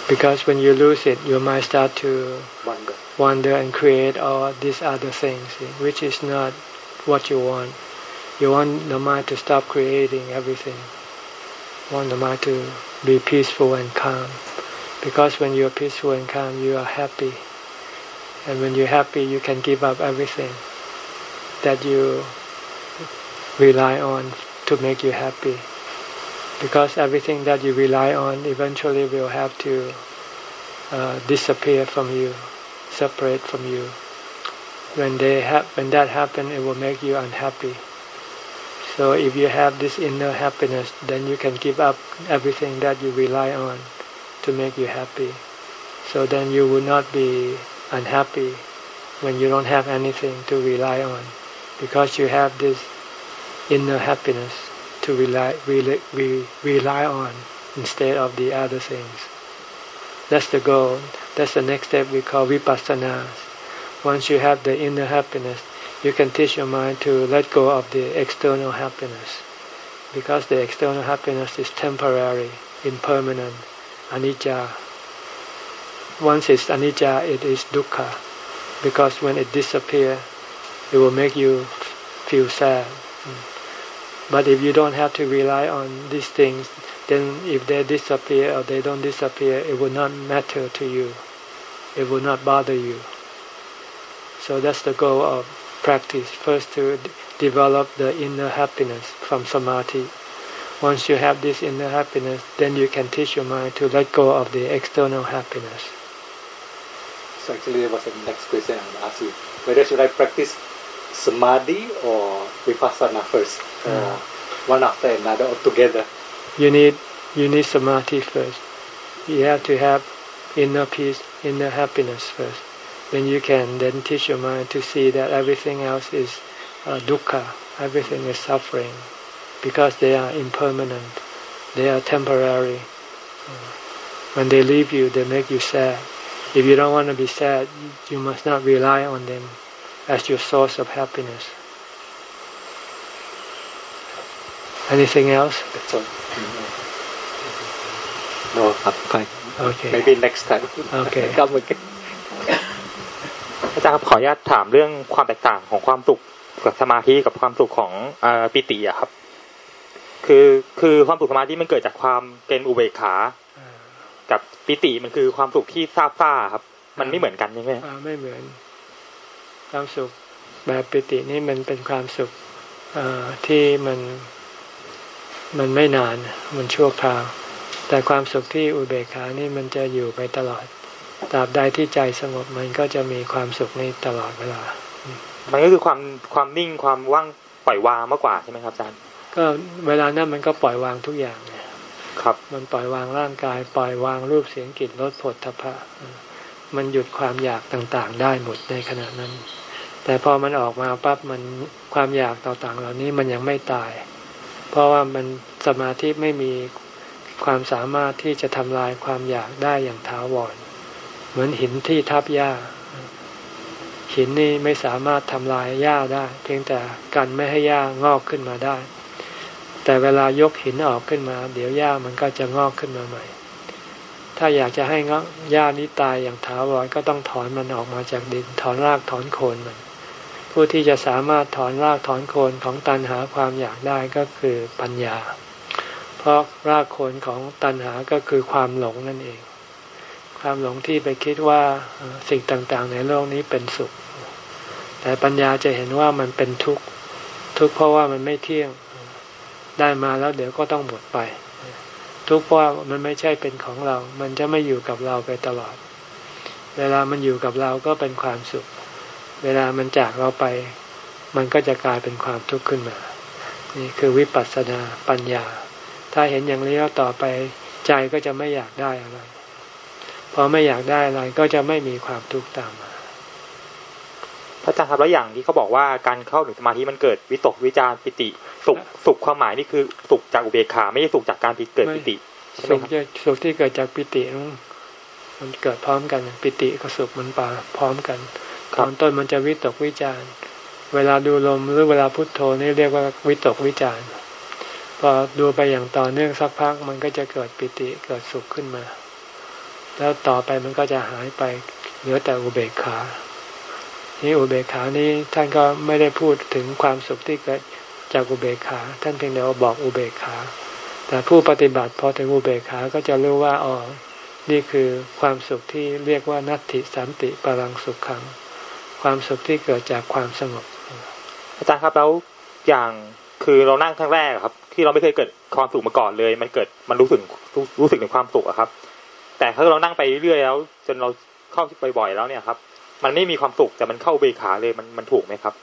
because when you lose it you might start to wonder. wander and create all these other things which is not what you want. You want the mind to stop creating everything. You want the mind to be peaceful and calm. Because when you're peaceful and calm you are happy. And when you're happy you can give up everything that you rely on to make you happy. Because everything that you rely on eventually will have to uh, disappear from you separate from you. When they have when that happen it will make you unhappy. So if you have this inner happiness then you can give up everything that you rely on to make you happy. So then you will not be unhappy when you don't have anything to rely on because you have this inner happiness to rely, rely, rely on instead of the other things. That's the goal. That's the next step we call vipassana. Once you have the inner happiness, you can teach your mind to let go of the external happiness. Because the external happiness is temporary, impermanent, anicca. Once it's anicca, it is dukkha. Because when it disappears, it will make you feel sad. But if you don't have to rely on these things, then if they disappear or they don't disappear, it will not matter to you. It will not bother you. So that's the goal of practice. First to develop the inner happiness from samadhi. Once you have this inner happiness, then you can teach your mind to let go of the external happiness. So actually there was the next question I want to ask you. Whether should I practice samadhi or vipassana first? uh, one after another or together. You need you need samadhi first. You have to have inner peace, inner happiness first. Then you can then teach your mind to see that everything else is uh, dukkha, everything is suffering, because they are impermanent, they are temporary. Uh, when they leave you, they make you sad. If you don't want to be sad, you must not rely on them as your source of happiness. Anything else? That's all. No, I'm fine. Okay. Maybe next time. Okay. Come again. อาจารย์ครับขออนุญาตถามเรื่องความแตกต่างของความสุขกับสมาธิกับความสุขของอปิติอะครับ คือคือความสุขสมาธิมันเกิดจากความเป็นอุเบกขา กับปิติมันคือความสุขที่ซาบซ่าครับ มันไม่เหมือนกันใช่ไหมไม่เหมือน ความสุขแบบปิตินี่มันเป็นความสุขที่มันมันไม่นาน มันชั่วคราว แต่ความสุขที่อุเบกขานี่มันจะอยู่ไปตลอดตราบใดที่ใจสงบมันก็จะมีความสุขในตลอดเวลา มันก็คือความความนิ่งความว่างปล่อยวางมากกว่าใช่ไหมครับอาจารย์ ก็เวลานั้นมันก็ปล่อยวางทุกอย่างเนี่ยครับ มันปล่อยวางร่างกาย ปล่อยวางรูปเสียงกลิ่นรสผลทพะ มันหยุดความอยากต่างๆ ได้หมดในขณะนั้น แต่พอมันออกมาปั๊บมันความอยากต่างๆ เหล่านี้มันยังไม่ตาย เพราะว่ามันสมาธิไม่มีความสามารถที่จะทำลายความอยากได้อย่างถาวร เหมือนหินที่ทับหญ้า หินนี่ไม่สามารถทำลายหญ้าได้ เพียงแต่กันไม่ให้หญ้างอกขึ้นมาได้ แต่เวลายกหินออกขึ้นมา เดี๋ยวหญ้ามันก็จะงอกขึ้นมาใหม่ ถ้าอยากจะให้งหญ้านี้ตายอย่างถาวรก็ต้องถอนมันออกมาจากดินถอนรากถอนโคนมัน ผู้ที่จะสามารถถอนรากถอนโคนของตัณหาความอยากได้ก็คือปัญญา เพราะรากโคนของตัณหาก็คือความหลงนั่นเอง ความหลงที่ไปคิดว่าสิ่งต่างๆ ในโลกนี้เป็นสุข แต่ปัญญาจะเห็นว่ามันเป็นทุกข์ทุกข์เพราะว่ามันไม่เที่ยงได้มาแล้วเดี๋ยวก็ต้องหมดไป ทุกข์เพราะมันไม่ใช่เป็นของเรา มันจะไม่อยู่กับเราไปตลอด เวลามันอยู่กับเราก็เป็นความสุข เวลามันจากเราไป มันก็จะกลายเป็นความทุกข์ขึ้นมา นี่คือวิปัสสนาปัญญา ถ้าเห็นอย่างนี้แล้วต่อไปใจก็จะไม่อยากได้อะไร พอไม่อยากได้อะไรก็จะไม่มีความทุกข์ตาม พระอาจารย์ครับแล้วอย่างที่เขาบอกว่าการเข้าถึงสมาธิมันเกิดวิตกวิจารปิติ สุขสุขความหมายนี่คือสุขจากอุเบกขาไม่ใช่สุขจากการที่เกิดปิติสุขสุขที่เกิดจากปิติมันเกิดพร้อมกันปิติกับสุขมันปาพร้อมกันตอนต้นมันจะวิตกวิจารเวลาดูลมหรือเวลาพุทโธนี่เรียกว่าวิตกวิจารพอดูไปอย่างต่อเนื่องสักพักมันก็จะเกิดปิติเกิดสุขขึ้นมา แล้วต่อไปมันก็จะหายไปเหลือแต่อุเบกขา นี่อุเบกขานี้ท่านก็ไม่ได้พูดถึงความสุขที่เกิดจากอุเบกขา ท่านเพียงแต่บอกอุเบกขา แต่ผู้ปฏิบัติพอถึงอุเบกขาก็จะรู้ว่าอ๋อนี่คือความสุขที่เรียกว่านัตติสันติปรังสุขขัง ความสุขที่เกิดจากความสงบ อาจารย์ครับแล้วอย่างคือเรานั่งครั้งแรกครับ ที่เราไม่เคยเกิดความสุขมาก่อนเลย มันเกิดมันรู้สึกรู้สึกถึงความสุขอะครับ แต่ถ้าเรานั่งไปเรื่อยแล้ว จนเราเข้าบ่อยๆแล้วเนี่ยครับ มันไม่มีความสุขแต่มันเข้าเบขาเลยมันมันถูกไหมครับ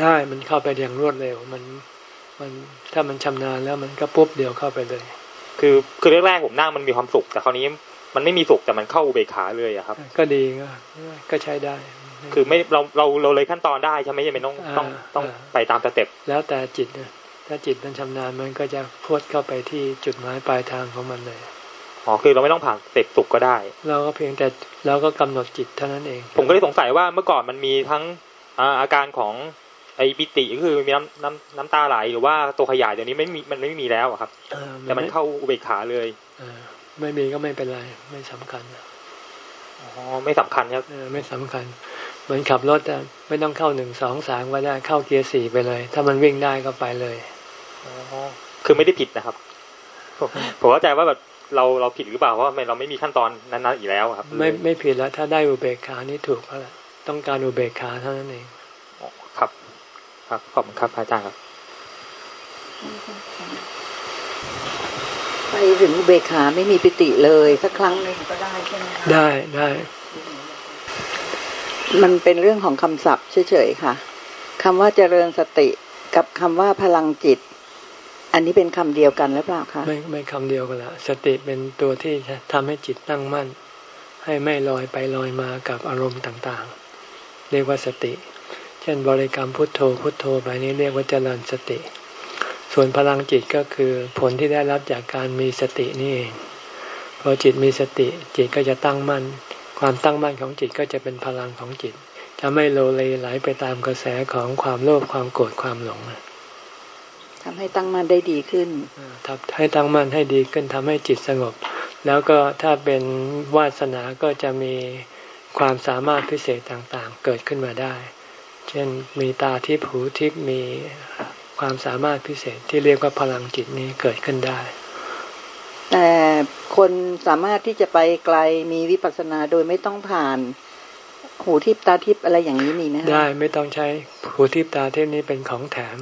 ได้มันเข้าไปอย่างรวดเร็ว มันมันถ้ามันชำนาญแล้วมันก็ปุ๊บเดียวเข้าไปเลย คือคือแรกๆผมนั่งมันมีความสุข แต่คราวนี้มันไม่มีสุขแต่มันเข้าเบขาเลยอะครับ ก็ดีก็ก็ใช้ได้ คือไม่เราเราเราเลยขั้นตอนได้ใช่ไหมยังไม่ต้องต้องต้องไปตามสเต็ปแล้วแต่จิตถ้าจิตมันชำนาญมันก็จะพวดเข้าไปที่จุดหมายปลายทางของมันเลย อ๋อคือเราไม่ต้องผ่านเต็ปสุกก็ได้ เราก็เพียงแต่เราก็กำหนดจิตเท่านั้นเอง ผมก็เลยสงสัยว่าเมื่อก่อนมันมีทั้งอาการของไอปิติก็คือมีน้ำน้ำน้ำตาไหลหรือว่าตัวขยายเดี๋ยวนี้ไม่มีมันไม่มีแล้วครับแต่มันเข้าอุเบกขาเลยอไม่มีก็ไม่เป็นไรไม่สำคัญอ๋อไม่สำคัญครับไม่สำคัญเหมือนขับรถไม่ต้องเข้าหนึ่งสองสามก็ได้เข้าเกียร์สี่ไปเลย ถ้ามันวิ่งได้ก็ไปเลยอ๋อคือไม่ได้ผิดนะครับผมเข้าใจว่าแบบ เราเราผิดหรือเปล่าเพราะเราไม่มีขั้นตอนนั้น ๆอีกแล้วครับ ไม่ไม่ผิดแล้ว ถ้าได้อุเบกขานี่ถูกแล้วต้องการอุเบกขาเท่านั้นเองครับ ครับขอบคุณครับอาจารย์ครับไปถึงอุเบกขาไม่มีปิติเลยสักครั้งหนึ่งก็ได้ใช่ไหมคะได้ได้ มันเป็นเรื่องของคำศัพท์เฉยๆค่ะคำว่าเจริญสติกับคำว่าพลังจิต อันนี้เป็นคำเดียวกันหรือเปล่าคะไม่ไม่คำเดียวกันละสติเป็นตัวที่ทำให้จิตตั้งมั่น ให้ไม่ลอยไปลอยมากับอารมณ์ต่างๆ เรียกว่าสติ เช่นบริกรรมพุทโธพุทโธไปนี้เรียกว่าเจริญสติ ส่วนพลังจิตก็คือผลที่ได้รับจากการมีสตินี่เองพอจิตมีสติจิตก็จะตั้งมั่น ความตั้งมั่นของจิตก็จะเป็นพลังของจิต จะไม่โลเลไหลไปตามกระแสของความโลภความโกรธความหลง ทำให้ตั้งมั่นได้ดีขึ้นทำให้ตั้งมั่นให้ดีขึ้นทำให้จิตสงบ แล้วก็ถ้าเป็นวาสนาก็จะมีความสามารถพิเศษต่างๆ เกิดขึ้นมาได้ เช่นมีตาทิพหูทิพมีความสามารถพิเศษที่เรียกว่าพลังจิตนี้เกิดขึ้นได้ แต่คนสามารถที่จะไปไกลมีวิปัสสนาโดยไม่ต้องผ่านหูทิพตาทิพอะไรอย่างนี้มีไหมได้ไม่ต้องใช้หูทิพตาทิพนี้เป็นของแถม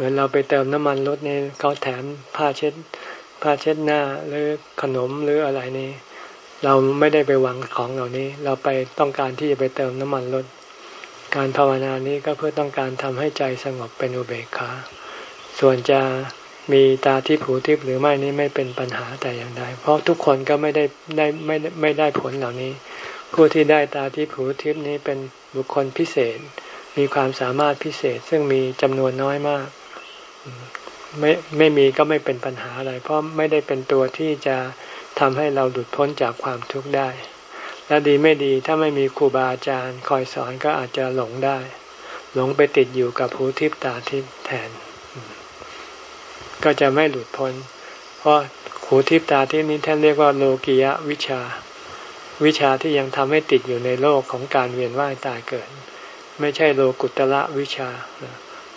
มือนเราไปเติมน้ำมันรถนี่เขาแถมผ้าเช็ด ผ้าเช็ดหน้าหรือขนมหรืออะไรนี่ เราไม่ได้ไปหวังของเหล่านี้ เราไปต้องการที่จะไปเติมน้ำมันรถ การภาวนานี้ก็เพื่อต้องการทำให้ใจสงบเป็นอุเบกขา ส่วนจะมีตาที่ผูทิพหรือไม่นี้ไม่เป็นปัญหาแต่อย่างใด เพราะทุกคนก็ไม่ได้ได้ไม่ไม่ได้ผลเหล่านี้ ผู้ที่ได้ตาที่ผูทิพนี้เป็นบุคคลพิเศษ มีความสามารถพิเศษซึ่งมีจำนวนน้อยมาก ไม่ไม่มีก็ไม่เป็นปัญหาอะไร เพราะไม่ได้เป็นตัวที่จะทำให้เราหลุดพ้นจากความทุกข์ได้ และดีไม่ดีถ้าไม่มีครูบาอาจารย์ คอยสอนก็อาจจะหลงได้ หลงไปติดอยู่กับหูทิพตาทิพแทน ก็จะไม่หลุดพ้น เพราะหูทิพตาทิพนี้ท่านเรียกว่าโลกิยะวิชา วิชาที่ยังทำให้ติดอยู่ในโลกของการเวียนว่ายตายเกิด ไม่ใช่โลกุตละวิชา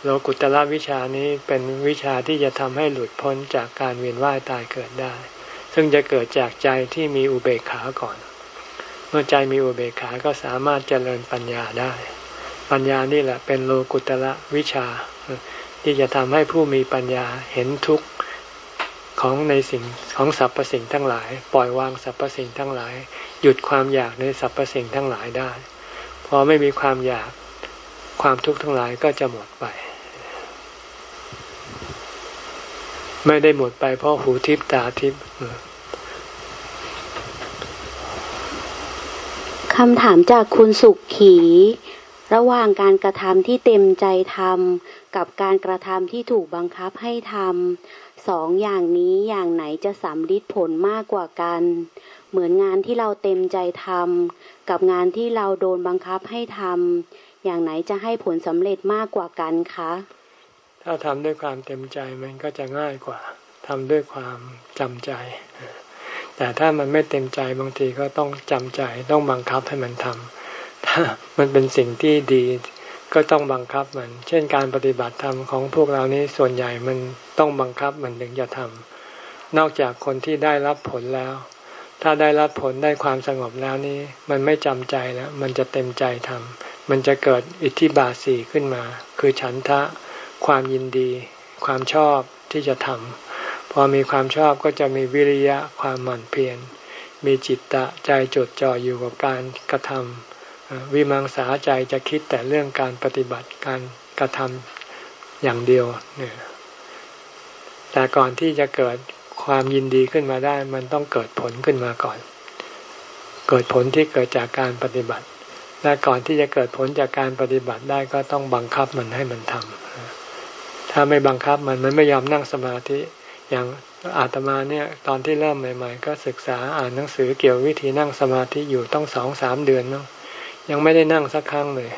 โลกุตละวิชานี้เป็นวิชาที่จะทำให้หลุดพ้นจากการเวียนว่ายตายเกิดได้ ซึ่งจะเกิดจากใจที่มีอุเบกขาก่อน เมื่อใจมีอุเบกขาก็สามารถเจริญปัญญาได้ ปัญญานี่แหละเป็นโลกุตละวิชา ที่จะทำให้ผู้มีปัญญาเห็นทุกข์ของในสิ่งของสรรพสิ่งทั้งหลาย ปล่อยวางสรรพสิ่งทั้งหลาย หยุดความอยากในสรรพสิ่งทั้งหลายได้ พอไม่มีความอยากความทุกข์ทั้งหลายก็จะหมดไป ไม่ได้หมดไปเพราะหูทิพตาทิพคำถามจากคุณสุขขี ระหว่างการกระทำที่เต็มใจทำกับการกระทำที่ถูกบังคับให้ทำสองอย่างนี้อย่างไหนจะสำลิดผลมากกว่ากัน เหมือนงานที่เราเต็มใจทำกับงานที่เราโดนบังคับให้ทำอย่างไหนจะให้ผลสำเร็จมากกว่ากันคะ ถ้าทำด้วยความเต็มใจมันก็จะง่ายกว่าทำด้วยความจำใจ แต่ถ้ามันไม่เต็มใจบางทีก็ต้องจำใจต้องบังคับให้มันทำถ้ามันเป็นสิ่งที่ดีก็ต้องบังคับมัน เช่นการปฏิบัติธรรมของพวกเรานี้ส่วนใหญ่มันต้องบังคับมันถึงจะทำนอกจากคนที่ได้รับผลแล้ว ถ้าได้รับผลได้ความสงบแล้วนี้ มันไม่จำใจแล้ว มันจะเต็มใจทำมันจะเกิดอิทธิบาสีขึ้นมา คือฉันทะ ความยินดี ความชอบที่จะทำพอมีความชอบก็จะมีวิริยะความหมั่นเพียรมีจิตตะใจจดจ่ออยู่กับการกระทำวิมังสาใจจะคิดแต่เรื่องการปฏิบัติการกระทำอย่างเดียวเนี่ยแต่ก่อนที่จะเกิดความยินดีขึ้นมาได้ มันต้องเกิดผลขึ้นมาก่อน เกิดผลที่เกิดจากการปฏิบัติและก่อนที่จะเกิดผลจากการปฏิบัติได้ก็ต้องบังคับมันให้มันทำ ถ้าไม่บังคับมันมันไม่ยอมนั่งสมาธิ อย่างอาตมาเนี่ยตอนที่เริ่มใหม่ ๆ ก็ศึกษาอ่านหนังสือเกี่ยววิธีนั่งสมาธิอยู่ต้องสองสามเดือนเนาะยังไม่ได้นั่งสักครั้งเลย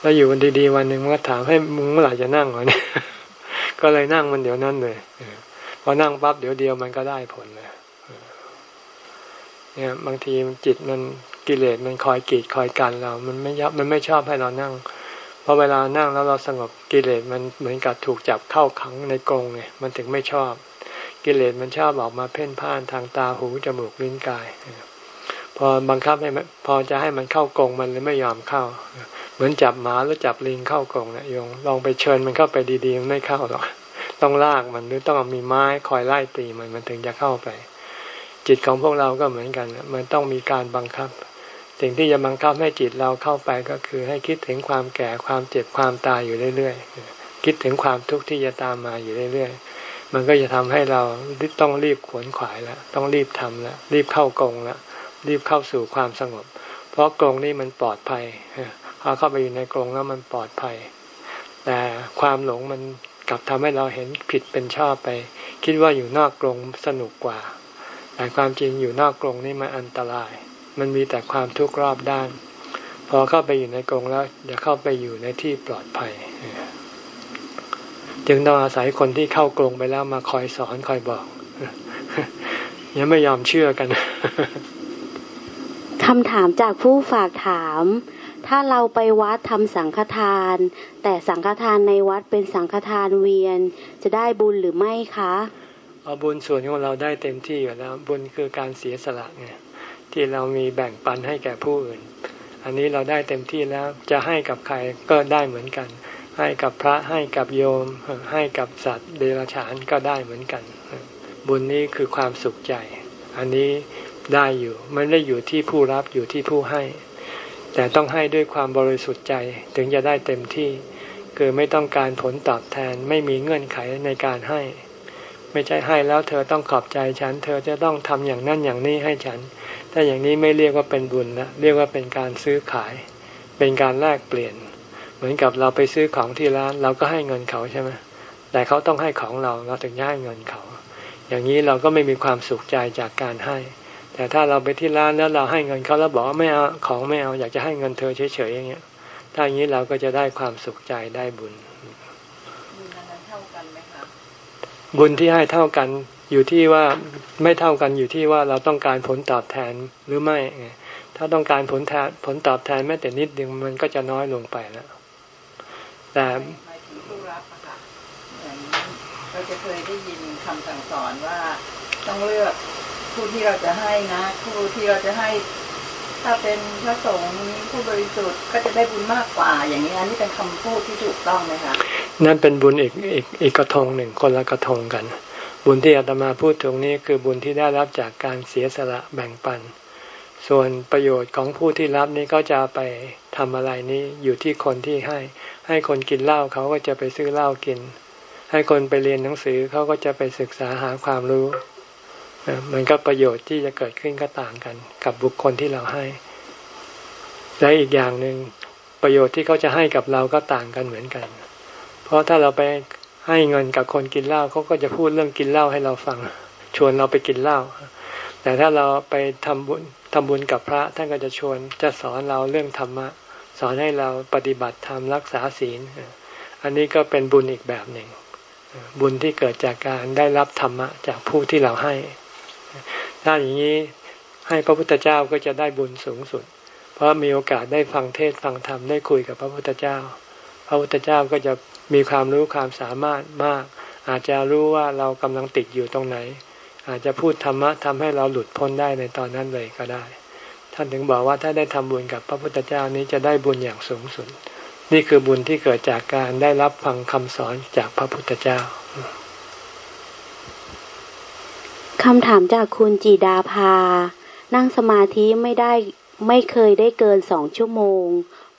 แล้วอยู่วันดีๆวันหนึ่งก็ถามให้มึงเมื่อไหร่จะนั่งวะเนี่ยก็เลยนั่งมันเดี๋ยวนั้นเลยพอนั่งปั๊บเดี๋ยวเดียวมันก็ได้ผลเลยเนี่ยบางทีจิตมันกิเลสมันคอยกีดคอยกันเรา มันไม่ยับมันไม่ชอบให้เรานั่ง ราะเวลานั่งแล้วเราสงบกิเลสมันเหมือนกับถูกจับเข้าขังในกรงไงมันถึงไม่ชอบ กิเลสมันชอบออกมาเพ่นพ่านทางตาหูจมูกลิ้นกาย พอบังคับให้มันพอจะให้มันเข้ากรงมันเลยไม่ยอมเข้า เหมือนจับหมาหรือจับลิงเข้ากรงนะโยงลองไปเชิญมันเข้าไปดีๆมันไม่เข้าหรอกต้องลากมันหรือต้องมีไม้คอยไล่ตีมันมันถึงจะเข้าไป จิตของพวกเราก็เหมือนกันมันต้องมีการบังคับ สิ่งที่จะบังคับให้จิตเราเข้าไปก็คือให้คิดถึงความแก่ความเจ็บความตายอยู่เรื่อยๆ คิดถึงความทุกข์ที่จะตามมาอยู่เรื่อยๆ มันก็จะทำให้เราต้องรีบขวนขวายแล้วต้องรีบทำแล้วรีบเข้ากรงแล้วรีบเข้าสู่ความสงบ เพราะกรงนี้มันปลอดภัยพอเข้าไปอยู่ในกรงแล้วมันปลอดภัย แต่ความหลงมันกลับทำให้เราเห็นผิดเป็นชอบไป คิดว่าอยู่นอกกรงสนุกกว่า แต่ความจริงอยู่นอกกรงนี่มันอันตราย มันมีแต่ความทุกข์รอบด้าน พอเข้าไปอยู่ในกรงแล้วอย่าเข้าไปอยู่ในที่ปลอดภัย จึงต้องอาศัยคนที่เข้ากรงไปแล้วมาคอยสอนคอยบอกยังไม่ยอมเชื่อกันคำถามจากผู้ฝากถาม ถ้าเราไปวัดทำสังฆทาน แต่สังฆทานในวัดเป็นสังฆทานเวียน จะได้บุญหรือไม่คะเอาบุญส่วนของเราได้เต็มที่อยู่แล้ว บุญคือการเสียสละไง ที่เรามีแบ่งปันให้แก่ผู้อื่น อันนี้เราได้เต็มที่แล้วจะให้กับใครก็ได้เหมือนกัน ให้กับพระให้กับโยม ให้กับสัตว์เดรัจฉานก็ได้เหมือนกัน บุญนี้คือความสุขใจ อันนี้ได้อยู่มันได้อยู่ที่ผู้รับอยู่ที่ผู้ให้ แต่ต้องให้ด้วยความบริสุทธิ์ใจถึงจะได้เต็มที่ คือไม่ต้องการผลตอบแทนไม่มีเงื่อนไขในการให้ ไม่ใช่ให้แล้วเธอต้องขอบใจฉัน เธอจะต้องทำอย่างนั้นอย่างนี้ให้ฉัน ถ้าอย่างนี้ไม่เรียกว่าเป็นบุญนะเรียกว่าเป็นการซื้อขาย เป็นการแลกเปลี่ยน เหมือนกับเราไปซื้อของที่ร้าน เราก็ให้เงินเขาใช่ไหมแต่เขาต้องให้ของเราเราถึงให้เงินเขา อย่างนี้เราก็ไม่มีความสุขใจจากการให้ แต่ถ้าเราไปที่ร้านแล้วเราให้เงินเขาแล้วบอกว่าไม่เอาของไม่เอาอยากจะให้เงินเธอเฉยๆอย่างเงี้ยถ้าอย่างนี้เราก็จะได้ความสุขใจได้บุญบุญที่ให้เท่ากัน อยู่ที่ว่าไม่เท่ากันอยู่ที่ว่าเราต้องการผลตอบแทนหรือไม่ ถ้าต้องการผลแทนผลตอบแทนแม้แต่นิดเดียวมันก็จะน้อยลงไปแล้วแต่ผู้รับอะค่ะเหมือนเราจะเคยได้ยินคำสั่งสอนว่าต้องเลือกผู้ที่เราจะให้นะผู้ที่เราจะให้ถ้าเป็นพระสงฆ์ผู้บริสุทธิ์ก็จะได้บุญมากกว่า อย่างนี้อันนี้เป็นคำพูดที่ถูกต้องไหมคะนั่นเป็นบุญอีกอีกอีกกระทงหนึ่งคนละกระทงกัน บุญที่อาตมาพูดตรงนี้คือบุญที่ได้รับจากการเสียสละแบ่งปัน ส่วนประโยชน์ของผู้ที่รับนี้ก็จะไปทำอะไรนี้อยู่ที่คนที่ให้ ให้คนกินเหล้าเขาก็จะไปซื้อเหล้ากิน ให้คนไปเรียนหนังสือเขาก็จะไปศึกษาหาความรู้มันก็ประโยชน์ที่จะเกิดขึ้นก็ต่างกัน กับบุคคลที่เราให้ และอีกอย่างหนึ่งประโยชน์ที่เขาจะให้กับเราก็ต่างกันเหมือนกัน เพราะถ้าเราไป ให้เงินกับคนกินเหล้าเขาก็จะพูดเรื่องกินเหล้าให้เราฟัง ชวนเราไปกินเหล้าแต่ถ้าเราไปทำบุญทำบุญกับพระท่านก็จะชวนจะสอนเราเรื่องธรรมะสอนให้เราปฏิบัติธรรมรักษาศีล อันนี้ก็เป็นบุญอีกแบบหนึ่ง บุญที่เกิดจากการได้รับธรรมะจากผู้ที่เราให้ ถ้าอย่างนี้ให้พระพุทธเจ้าก็จะได้บุญสูงสุด เพราะมีโอกาสได้ฟังเทศฟังธรรมได้คุยกับพระพุทธเจ้า พระพุทธเจ้าก็จะ มีความรู้ความสามารถมาก อาจจะรู้ว่าเรากำลังติดอยู่ตรงไหน อาจจะพูดธรรมะทำให้เราหลุดพ้นได้ในตอนนั้นเลยก็ได้ ท่านถึงบอกว่าถ้าได้ทำบุญกับพระพุทธเจ้านี้จะได้บุญอย่างสูงสุด นี่คือบุญที่เกิดจากการได้รับฟังคำสอนจากพระพุทธเจ้าคำถามจากคุณจีดาภา นั่งสมาธิไม่ได้ไม่เคยได้เกินสองชั่วโมง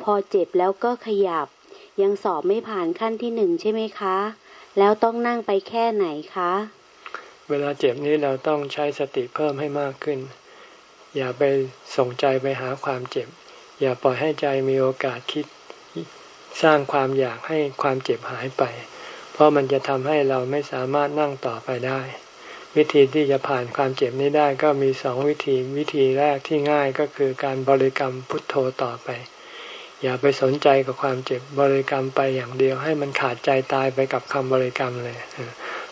พอเจ็บแล้วก็ขยับ ยังสอบไม่ผ่านขั้นที่หนึ่งใช่ไหมคะ แล้วต้องนั่งไปแค่ไหนคะ เวลาเจ็บนี้เราต้องใช้สติเพิ่มให้มากขึ้น อย่าไปส่งใจไปหาความเจ็บ อย่าปล่อยให้ใจมีโอกาสคิด สร้างความอยากให้ความเจ็บหายไป เพราะมันจะทำให้เราไม่สามารถนั่งต่อไปได้ วิธีที่จะผ่านความเจ็บนี้ได้ก็มีสองวิธี วิธีแรกที่ง่ายก็คือการบริกรรมพุทโธต่อไป อย่าไปสนใจกับความเจ็บบริกรรมไปอย่างเดียว ให้มันขาดใจตายไปกับคำบริกรรมเลย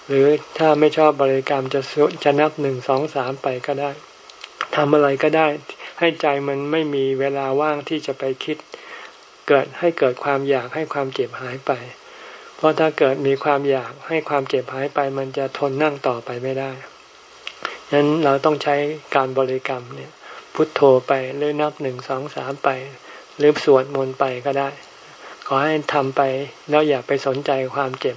หรือถ้าไม่ชอบบริกรรมจะจะนับหนึ่งสองสามไปก็ได้ทำอะไรก็ได้ ให้ใจมันไม่มีเวลาว่างที่จะไปคิด เกิดให้เกิดความอยากให้ความเจ็บหายไป เพราะถ้าเกิดมีความอยากให้ความเจ็บหายไป มันจะทนนั่งต่อไปไม่ได้ฉะนั้นเราต้องใช้การบริกรรมเนี่ย พุทโธไปหรือนับหนึ่งสองสามไป หรือสวดมนต์ไปก็ได้ ขอให้ทำไปแล้วอย่าไปสนใจความเจ็บ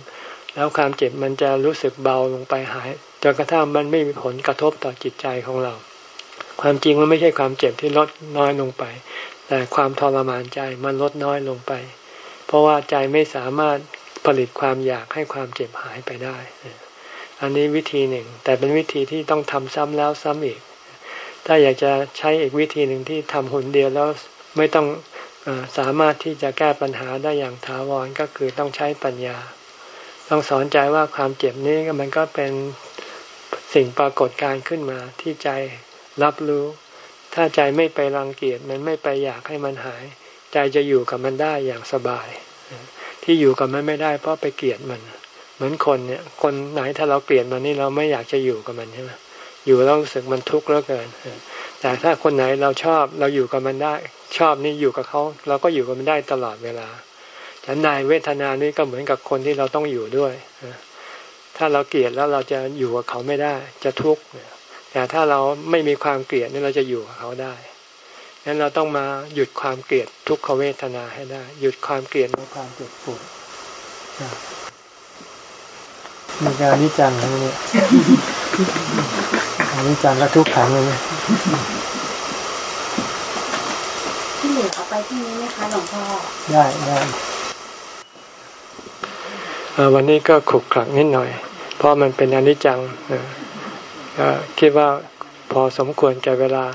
แล้วความเจ็บมันจะรู้สึกเบาลงไปหายจนกระทั่งมันไม่มีผลกระทบต่อจิตใจของเรา ความจริงมันไม่ใช่ความเจ็บที่ลดน้อยลงไป แต่ความทรมานใจมันลดน้อยลงไป เพราะว่าใจไม่สามารถผลิตความอยากให้ความเจ็บหายไปได้ อันนี้วิธีหนึ่ง แต่เป็นวิธีที่ต้องทำซ้ำแล้วซ้ำอีก ถ้าอยากจะใช้อีกวิธีหนึ่งที่ทำหนเดียวแล้วไม่ต้อง สามารถที่จะแก้ปัญหาได้อย่างถาวรก็คือต้องใช้ปัญญา ต้องสอนใจว่าความเจ็บนี้มันก็เป็นสิ่งปรากฏการขึ้นมาที่ใจรับรู้ ถ้าใจไม่ไปรังเกียจมันไม่ไปอยากให้มันหาย ใจจะอยู่กับมันได้อย่างสบาย ที่อยู่กับมันไม่ได้เพราะไปเกลียดมัน เหมือนคนเนี่ย คนไหนถ้าเราเกลียดมันนี่เราไม่อยากจะอยู่กับมันใช่ไหมอยู่แล้วรู้สึกมันทุกข์แล้วเกิน แต่ถ้าคนไหนเราชอบเราอยู่กับมันได้ ชอบนี่อยู่กับเขาเราก็อยู่กับมันได้ตลอดเวลาฉันนายเวทนานี่ก็เหมือนกับคนที่เราต้องอยู่ด้วย ถ้าเราเกลียดแล้วเราจะอยู่กับเขาไม่ได้ จะทุกข์แต่ถ้าเราไม่มีความเกลียดนี่เราจะอยู่กับเขาได้งั้นเราต้องมาหยุดความเกลียดทุกขเวทนาให้ได้ หยุดความเกลียดในความเจ็บปวดมีการนิจังนะเนี่ยนิจังก็ทุกขังเลย ที่เหลือเอาไปที่นี้ไหมคะหลวงพ่อ ได้ได้วันนี้ก็ขุกขักนิดหน่อย เพราะมันเป็นอนิจจังก็คิดว่าพอสมควรแก่เวลา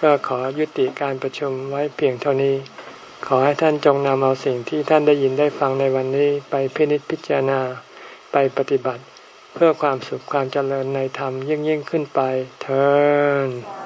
ก็ขอยุติการประชุมไว้เพียงเท่านี้ ขอให้ท่านจงนำเอาสิ่งที่ท่านได้ยินได้ฟังในวันนี้ไปพินิจพิจารณาไปปฏิบัติ เพื่อความสุขความเจริญในธรรมยิ่งยิ่งขึ้นไปเทอ